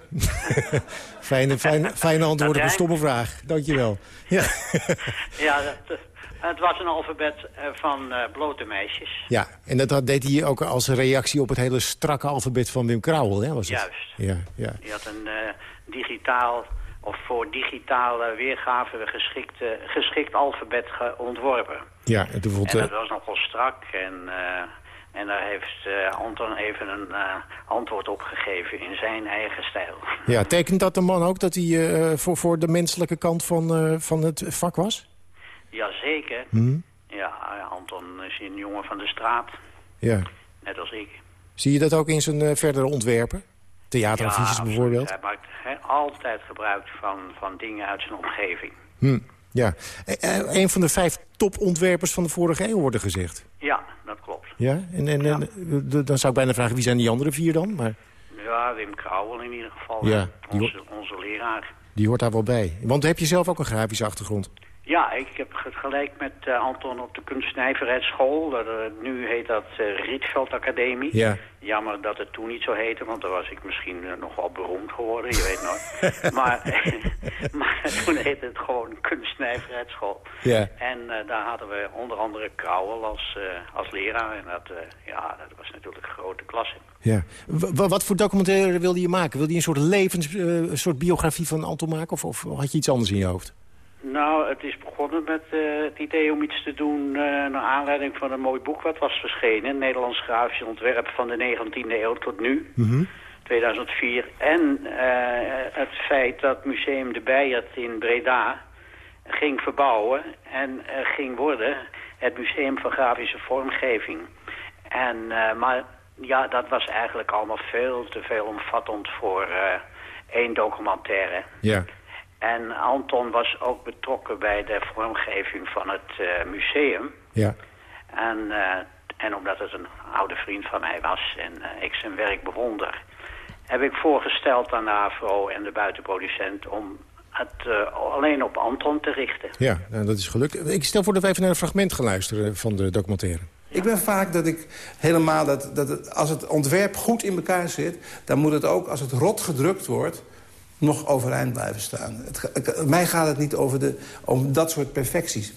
(laughs) fijne, fijne, fijne antwoord op een stomme vraag. Dankjewel. Ja, (laughs) Ja, dat, eh, het was een alfabet van blote meisjes. ja. en dat deed hij ook als reactie op het hele strakke alfabet van Wim Krauwel, hè? Was het? Juist. Ja, ja. Die had een digitaal, of voor digitale weergave geschikte, geschikt alfabet ontworpen. ja en toen vond, En eh, dat was nogal strak en, eh, en daar heeft eh, Anton even een antwoord op gegeven in zijn eigen stijl. ja, tekent dat de man ook dat hij voor, voor de menselijke kant van, van het vak was? Jazeker. Hm? Ja, Anton is een jongen van de straat, Ja. net als ik. Zie je dat ook in zijn verdere ontwerpen? Theateraffiches Ja, bijvoorbeeld? Hij maakt he, altijd gebruik van, van dingen uit zijn omgeving. Hm, ja. Eh, eh, een van de vijf topontwerpers van de vorige eeuw worden gezegd. Ja, dat klopt. Ja? En, en, en, eh, dan zou ik bijna vragen, wie zijn die andere vier dan? Maar Ja, Wim Krauwel in ieder geval. Ja, onze, onze leraar. die hoort daar wel bij. Want heb je zelf ook een grafische achtergrond? Ja, ik heb het gelijk met eh, Anton op de kunstnijverheidsschool. Eh, nu heet dat eh, Rietveld Academie. Ja. Jammer dat het toen niet zo heette, want dan was ik misschien nog wel beroemd geworden. Je weet nooit. (laughs) maar, (laughs) maar toen heette het gewoon kunstnijverheidsschool. Ja. En daar hadden we onder andere Krauwel als, als leraar. En dat, ja, dat was natuurlijk een grote klasse. Ja. W- wat voor documentaire wilde je maken? Wilde je een soort levens, een soort biografie van Anton maken? Of, of had je iets anders in je hoofd? Nou, het is begonnen met eh, het idee om iets te doen... eh, naar aanleiding van een mooi boek wat was verschenen. Nederlands grafisch ontwerp van de 19e eeuw tot nu. 2004. En eh, het feit dat Museum de Bijert in Breda ging verbouwen en ging worden het Museum van Grafische Vormgeving. En, maar ja, dat was eigenlijk allemaal veel te veel omvattend voor één documentaire. Ja. En Anton was ook betrokken bij de vormgeving van het eh, museum. Ja. En, eh, en omdat het een oude vriend van mij was en eh, ik zijn werk bewonder... heb ik voorgesteld aan de AVRO en de buitenproducent... om het uh, alleen op Anton te richten. Ja, nou, dat is gelukt. Ik stel voor dat wij even naar een fragment gaan luisteren van de documentaire. Ik ben vaak dat ik helemaal dat, dat het, als het ontwerp goed in elkaar zit... dan moet het ook, als het rot gedrukt wordt, nog overeind blijven staan. Het, mij gaat het niet over de, om dat soort perfecties.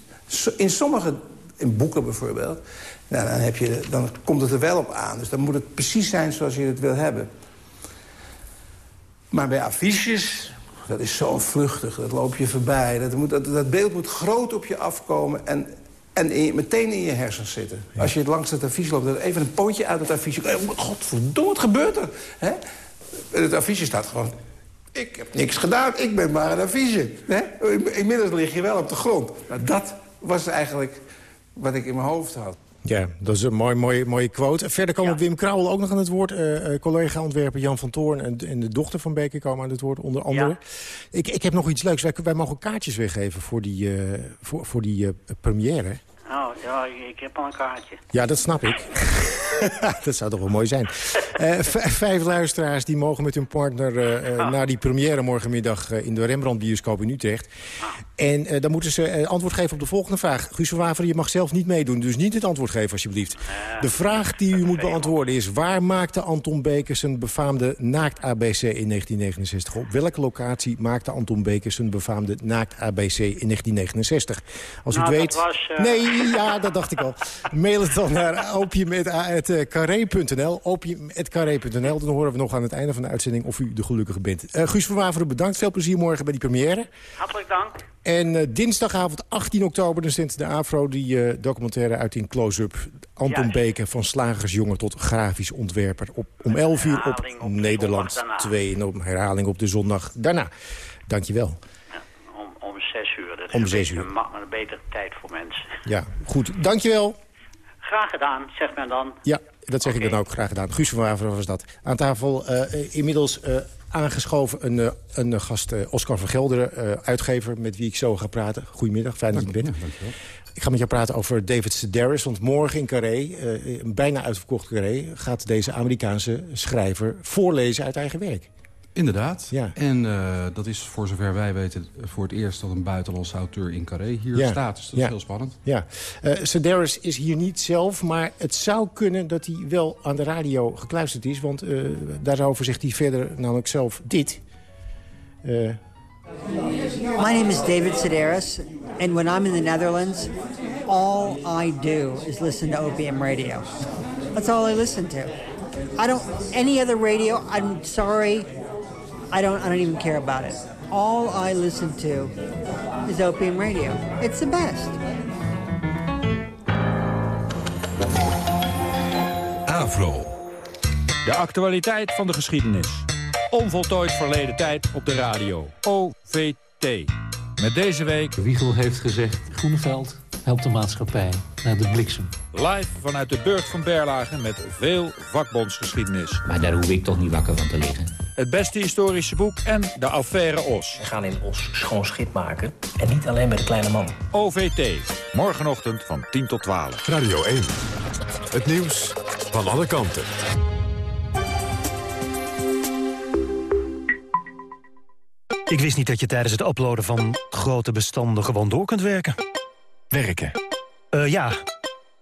In sommige in boeken bijvoorbeeld, nou, dan, heb je, dan komt het er wel op aan. Dus dan moet het precies zijn zoals je het wil hebben. Maar bij affiches, dat is zo vluchtig, dat loop je voorbij. Dat, moet, dat, dat beeld moet groot op je afkomen en, en meteen in je hersens zitten. Als je langs het affiche loopt, dan even een pootje uit het affiche. Oh, godverdomme, wat gebeurt er? Hè? Het affiche staat gewoon... Ik heb niks gedaan, ik ben maar een affiche. Hè? Inmiddels lig je wel op de grond. Nou, dat was eigenlijk wat ik in mijn hoofd had. Ja, dat is een mooi, mooi, mooie quote. Verder komen Wim Krauwel ook nog aan het woord. Uh, Collega-ontwerper Jan van Toorn en, en, de dochter van Beker komen aan het woord, onder andere. Ik, ik heb nog iets leuks. Wij, wij mogen kaartjes weggeven voor die, uh, voor, voor die uh, première. Oh, ja, ik heb al een kaartje. Ja, dat snap ik. (laughs) (laughs) dat zou toch wel mooi zijn. Uh, vijf luisteraars die mogen met hun partner uh, naar die première morgenmiddag... in de Rembrandt-bioscoop in Utrecht. En dan moeten ze antwoord geven op de volgende vraag. Guus van Waveren, je mag zelf niet meedoen, dus niet het antwoord geven alsjeblieft. De vraag die u moet beantwoorden is... waar maakte Anton Bekers zijn befaamde naakt-ABC in 1969? Op welke locatie maakte Anton Bekers zijn befaamde naakt-ABC in 1969? Als u nou, het weet... Was, Nee, ja, dat dacht ik al. (laughs) Mail het dan naar opium.carré.nl. Opium.carré.nl. Dan horen we nog aan het einde van de uitzending of u de gelukkige bent. Uh, Guus van Waveren, bedankt. Veel plezier morgen bij die première. Hartelijk dank. En uh, dinsdagavond 18 oktober dan zendt de AFRO die documentaire uit in close-up. Anton Beken van slagersjongen tot grafisch ontwerper. Op, om 11 uur op, op Nederland 2 en op herhaling op de zondag daarna. Dankjewel. Om 6 uur. Dat is om 6 uur. Een, een betere tijd voor mensen. Ja, goed. Dankjewel. Graag gedaan, zegt men dan. Ja, dat zeg okay. ik dan ook. Graag gedaan. Guus van Waveren was dat. Aan tafel uh, inmiddels uh, aangeschoven een, uh, een gast Oscar van Gelderen, uitgever... met wie ik zo ga praten. Goedemiddag, fijn dat je er bent. dankjewel. Ik ga met jou praten over David Sedaris, want morgen in Carré, een bijna uitverkocht Carré... gaat deze Amerikaanse schrijver voorlezen uit eigen werk. Inderdaad. Ja. En uh, dat is voor zover wij weten voor het eerst dat een buitenlandse auteur in Carré hier ja. staat. Dus dat ja. is heel spannend. Ja. Uh, Sedaris is hier niet zelf, maar het zou kunnen dat hij wel aan de radio gekluisterd is. Want uh, daarover zegt hij verder namelijk zelf dit. My name is David Sedaris. And when I'm in the Netherlands, all I do is listen to OPM radio. That's all I listen to. I don't, any other radio, I'm sorry, I don't, I don't even care about it. All I listen to is Opium Radio. It's the best. Avro. De actualiteit van de geschiedenis. Onvoltooid verleden tijd op de radio. OVT. Met deze week... Wiegel heeft gezegd, Groeneveld helpt de maatschappij naar de bliksem. Live vanuit de Burgt van Berlage met veel vakbondsgeschiedenis. Maar daar hoef ik toch niet wakker van te liggen. Het beste historische boek en de affaire Os. We gaan in Os schoon schip maken. En niet alleen met de kleine man. OVT. Morgenochtend van 10 tot 12. Radio 1. Het nieuws van alle kanten. Ik wist niet dat je tijdens het uploaden van grote bestanden gewoon door kunt werken. Werken? Uh, ja,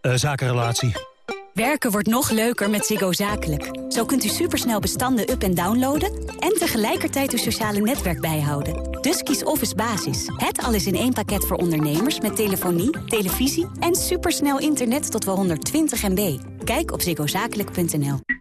uh, zakenrelatie. Werken wordt nog leuker met Ziggo Zakelijk. Zo kunt u supersnel bestanden up- en downloaden... en tegelijkertijd uw sociale netwerk bijhouden. Dus kies Office Basis. Het alles in één pakket voor ondernemers met telefonie, televisie... en supersnel internet tot wel 120 MB. Kijk op ziggozakelijk.nl.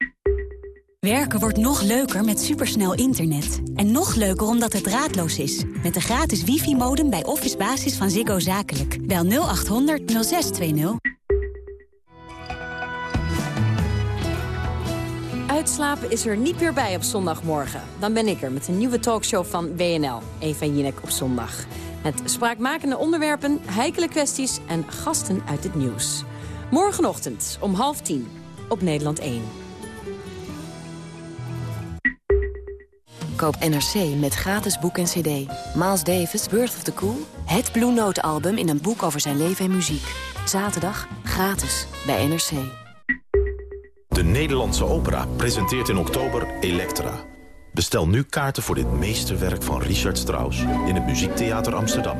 Werken wordt nog leuker met supersnel internet. En nog leuker omdat het draadloos is. Met de gratis wifi-modem bij Office Basis van Ziggo Zakelijk. Bel 0800 0620. Uitslapen is er niet meer bij op zondagmorgen. Dan ben ik er met een nieuwe talkshow van WNL, Eva Jinek op zondag. Met spraakmakende onderwerpen, heikele kwesties en gasten uit het nieuws. Morgenochtend om half tien op Nederland 1. Koop NRC met gratis boek en cd. Miles Davis, Birth of the Cool. Het Blue Note album in een boek over zijn leven en muziek. Zaterdag gratis bij NRC. De Nederlandse Opera presenteert in oktober Elektra. Bestel nu kaarten voor dit meesterwerk van Richard Strauss... in het Muziektheater Amsterdam.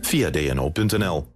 Via dno.nl.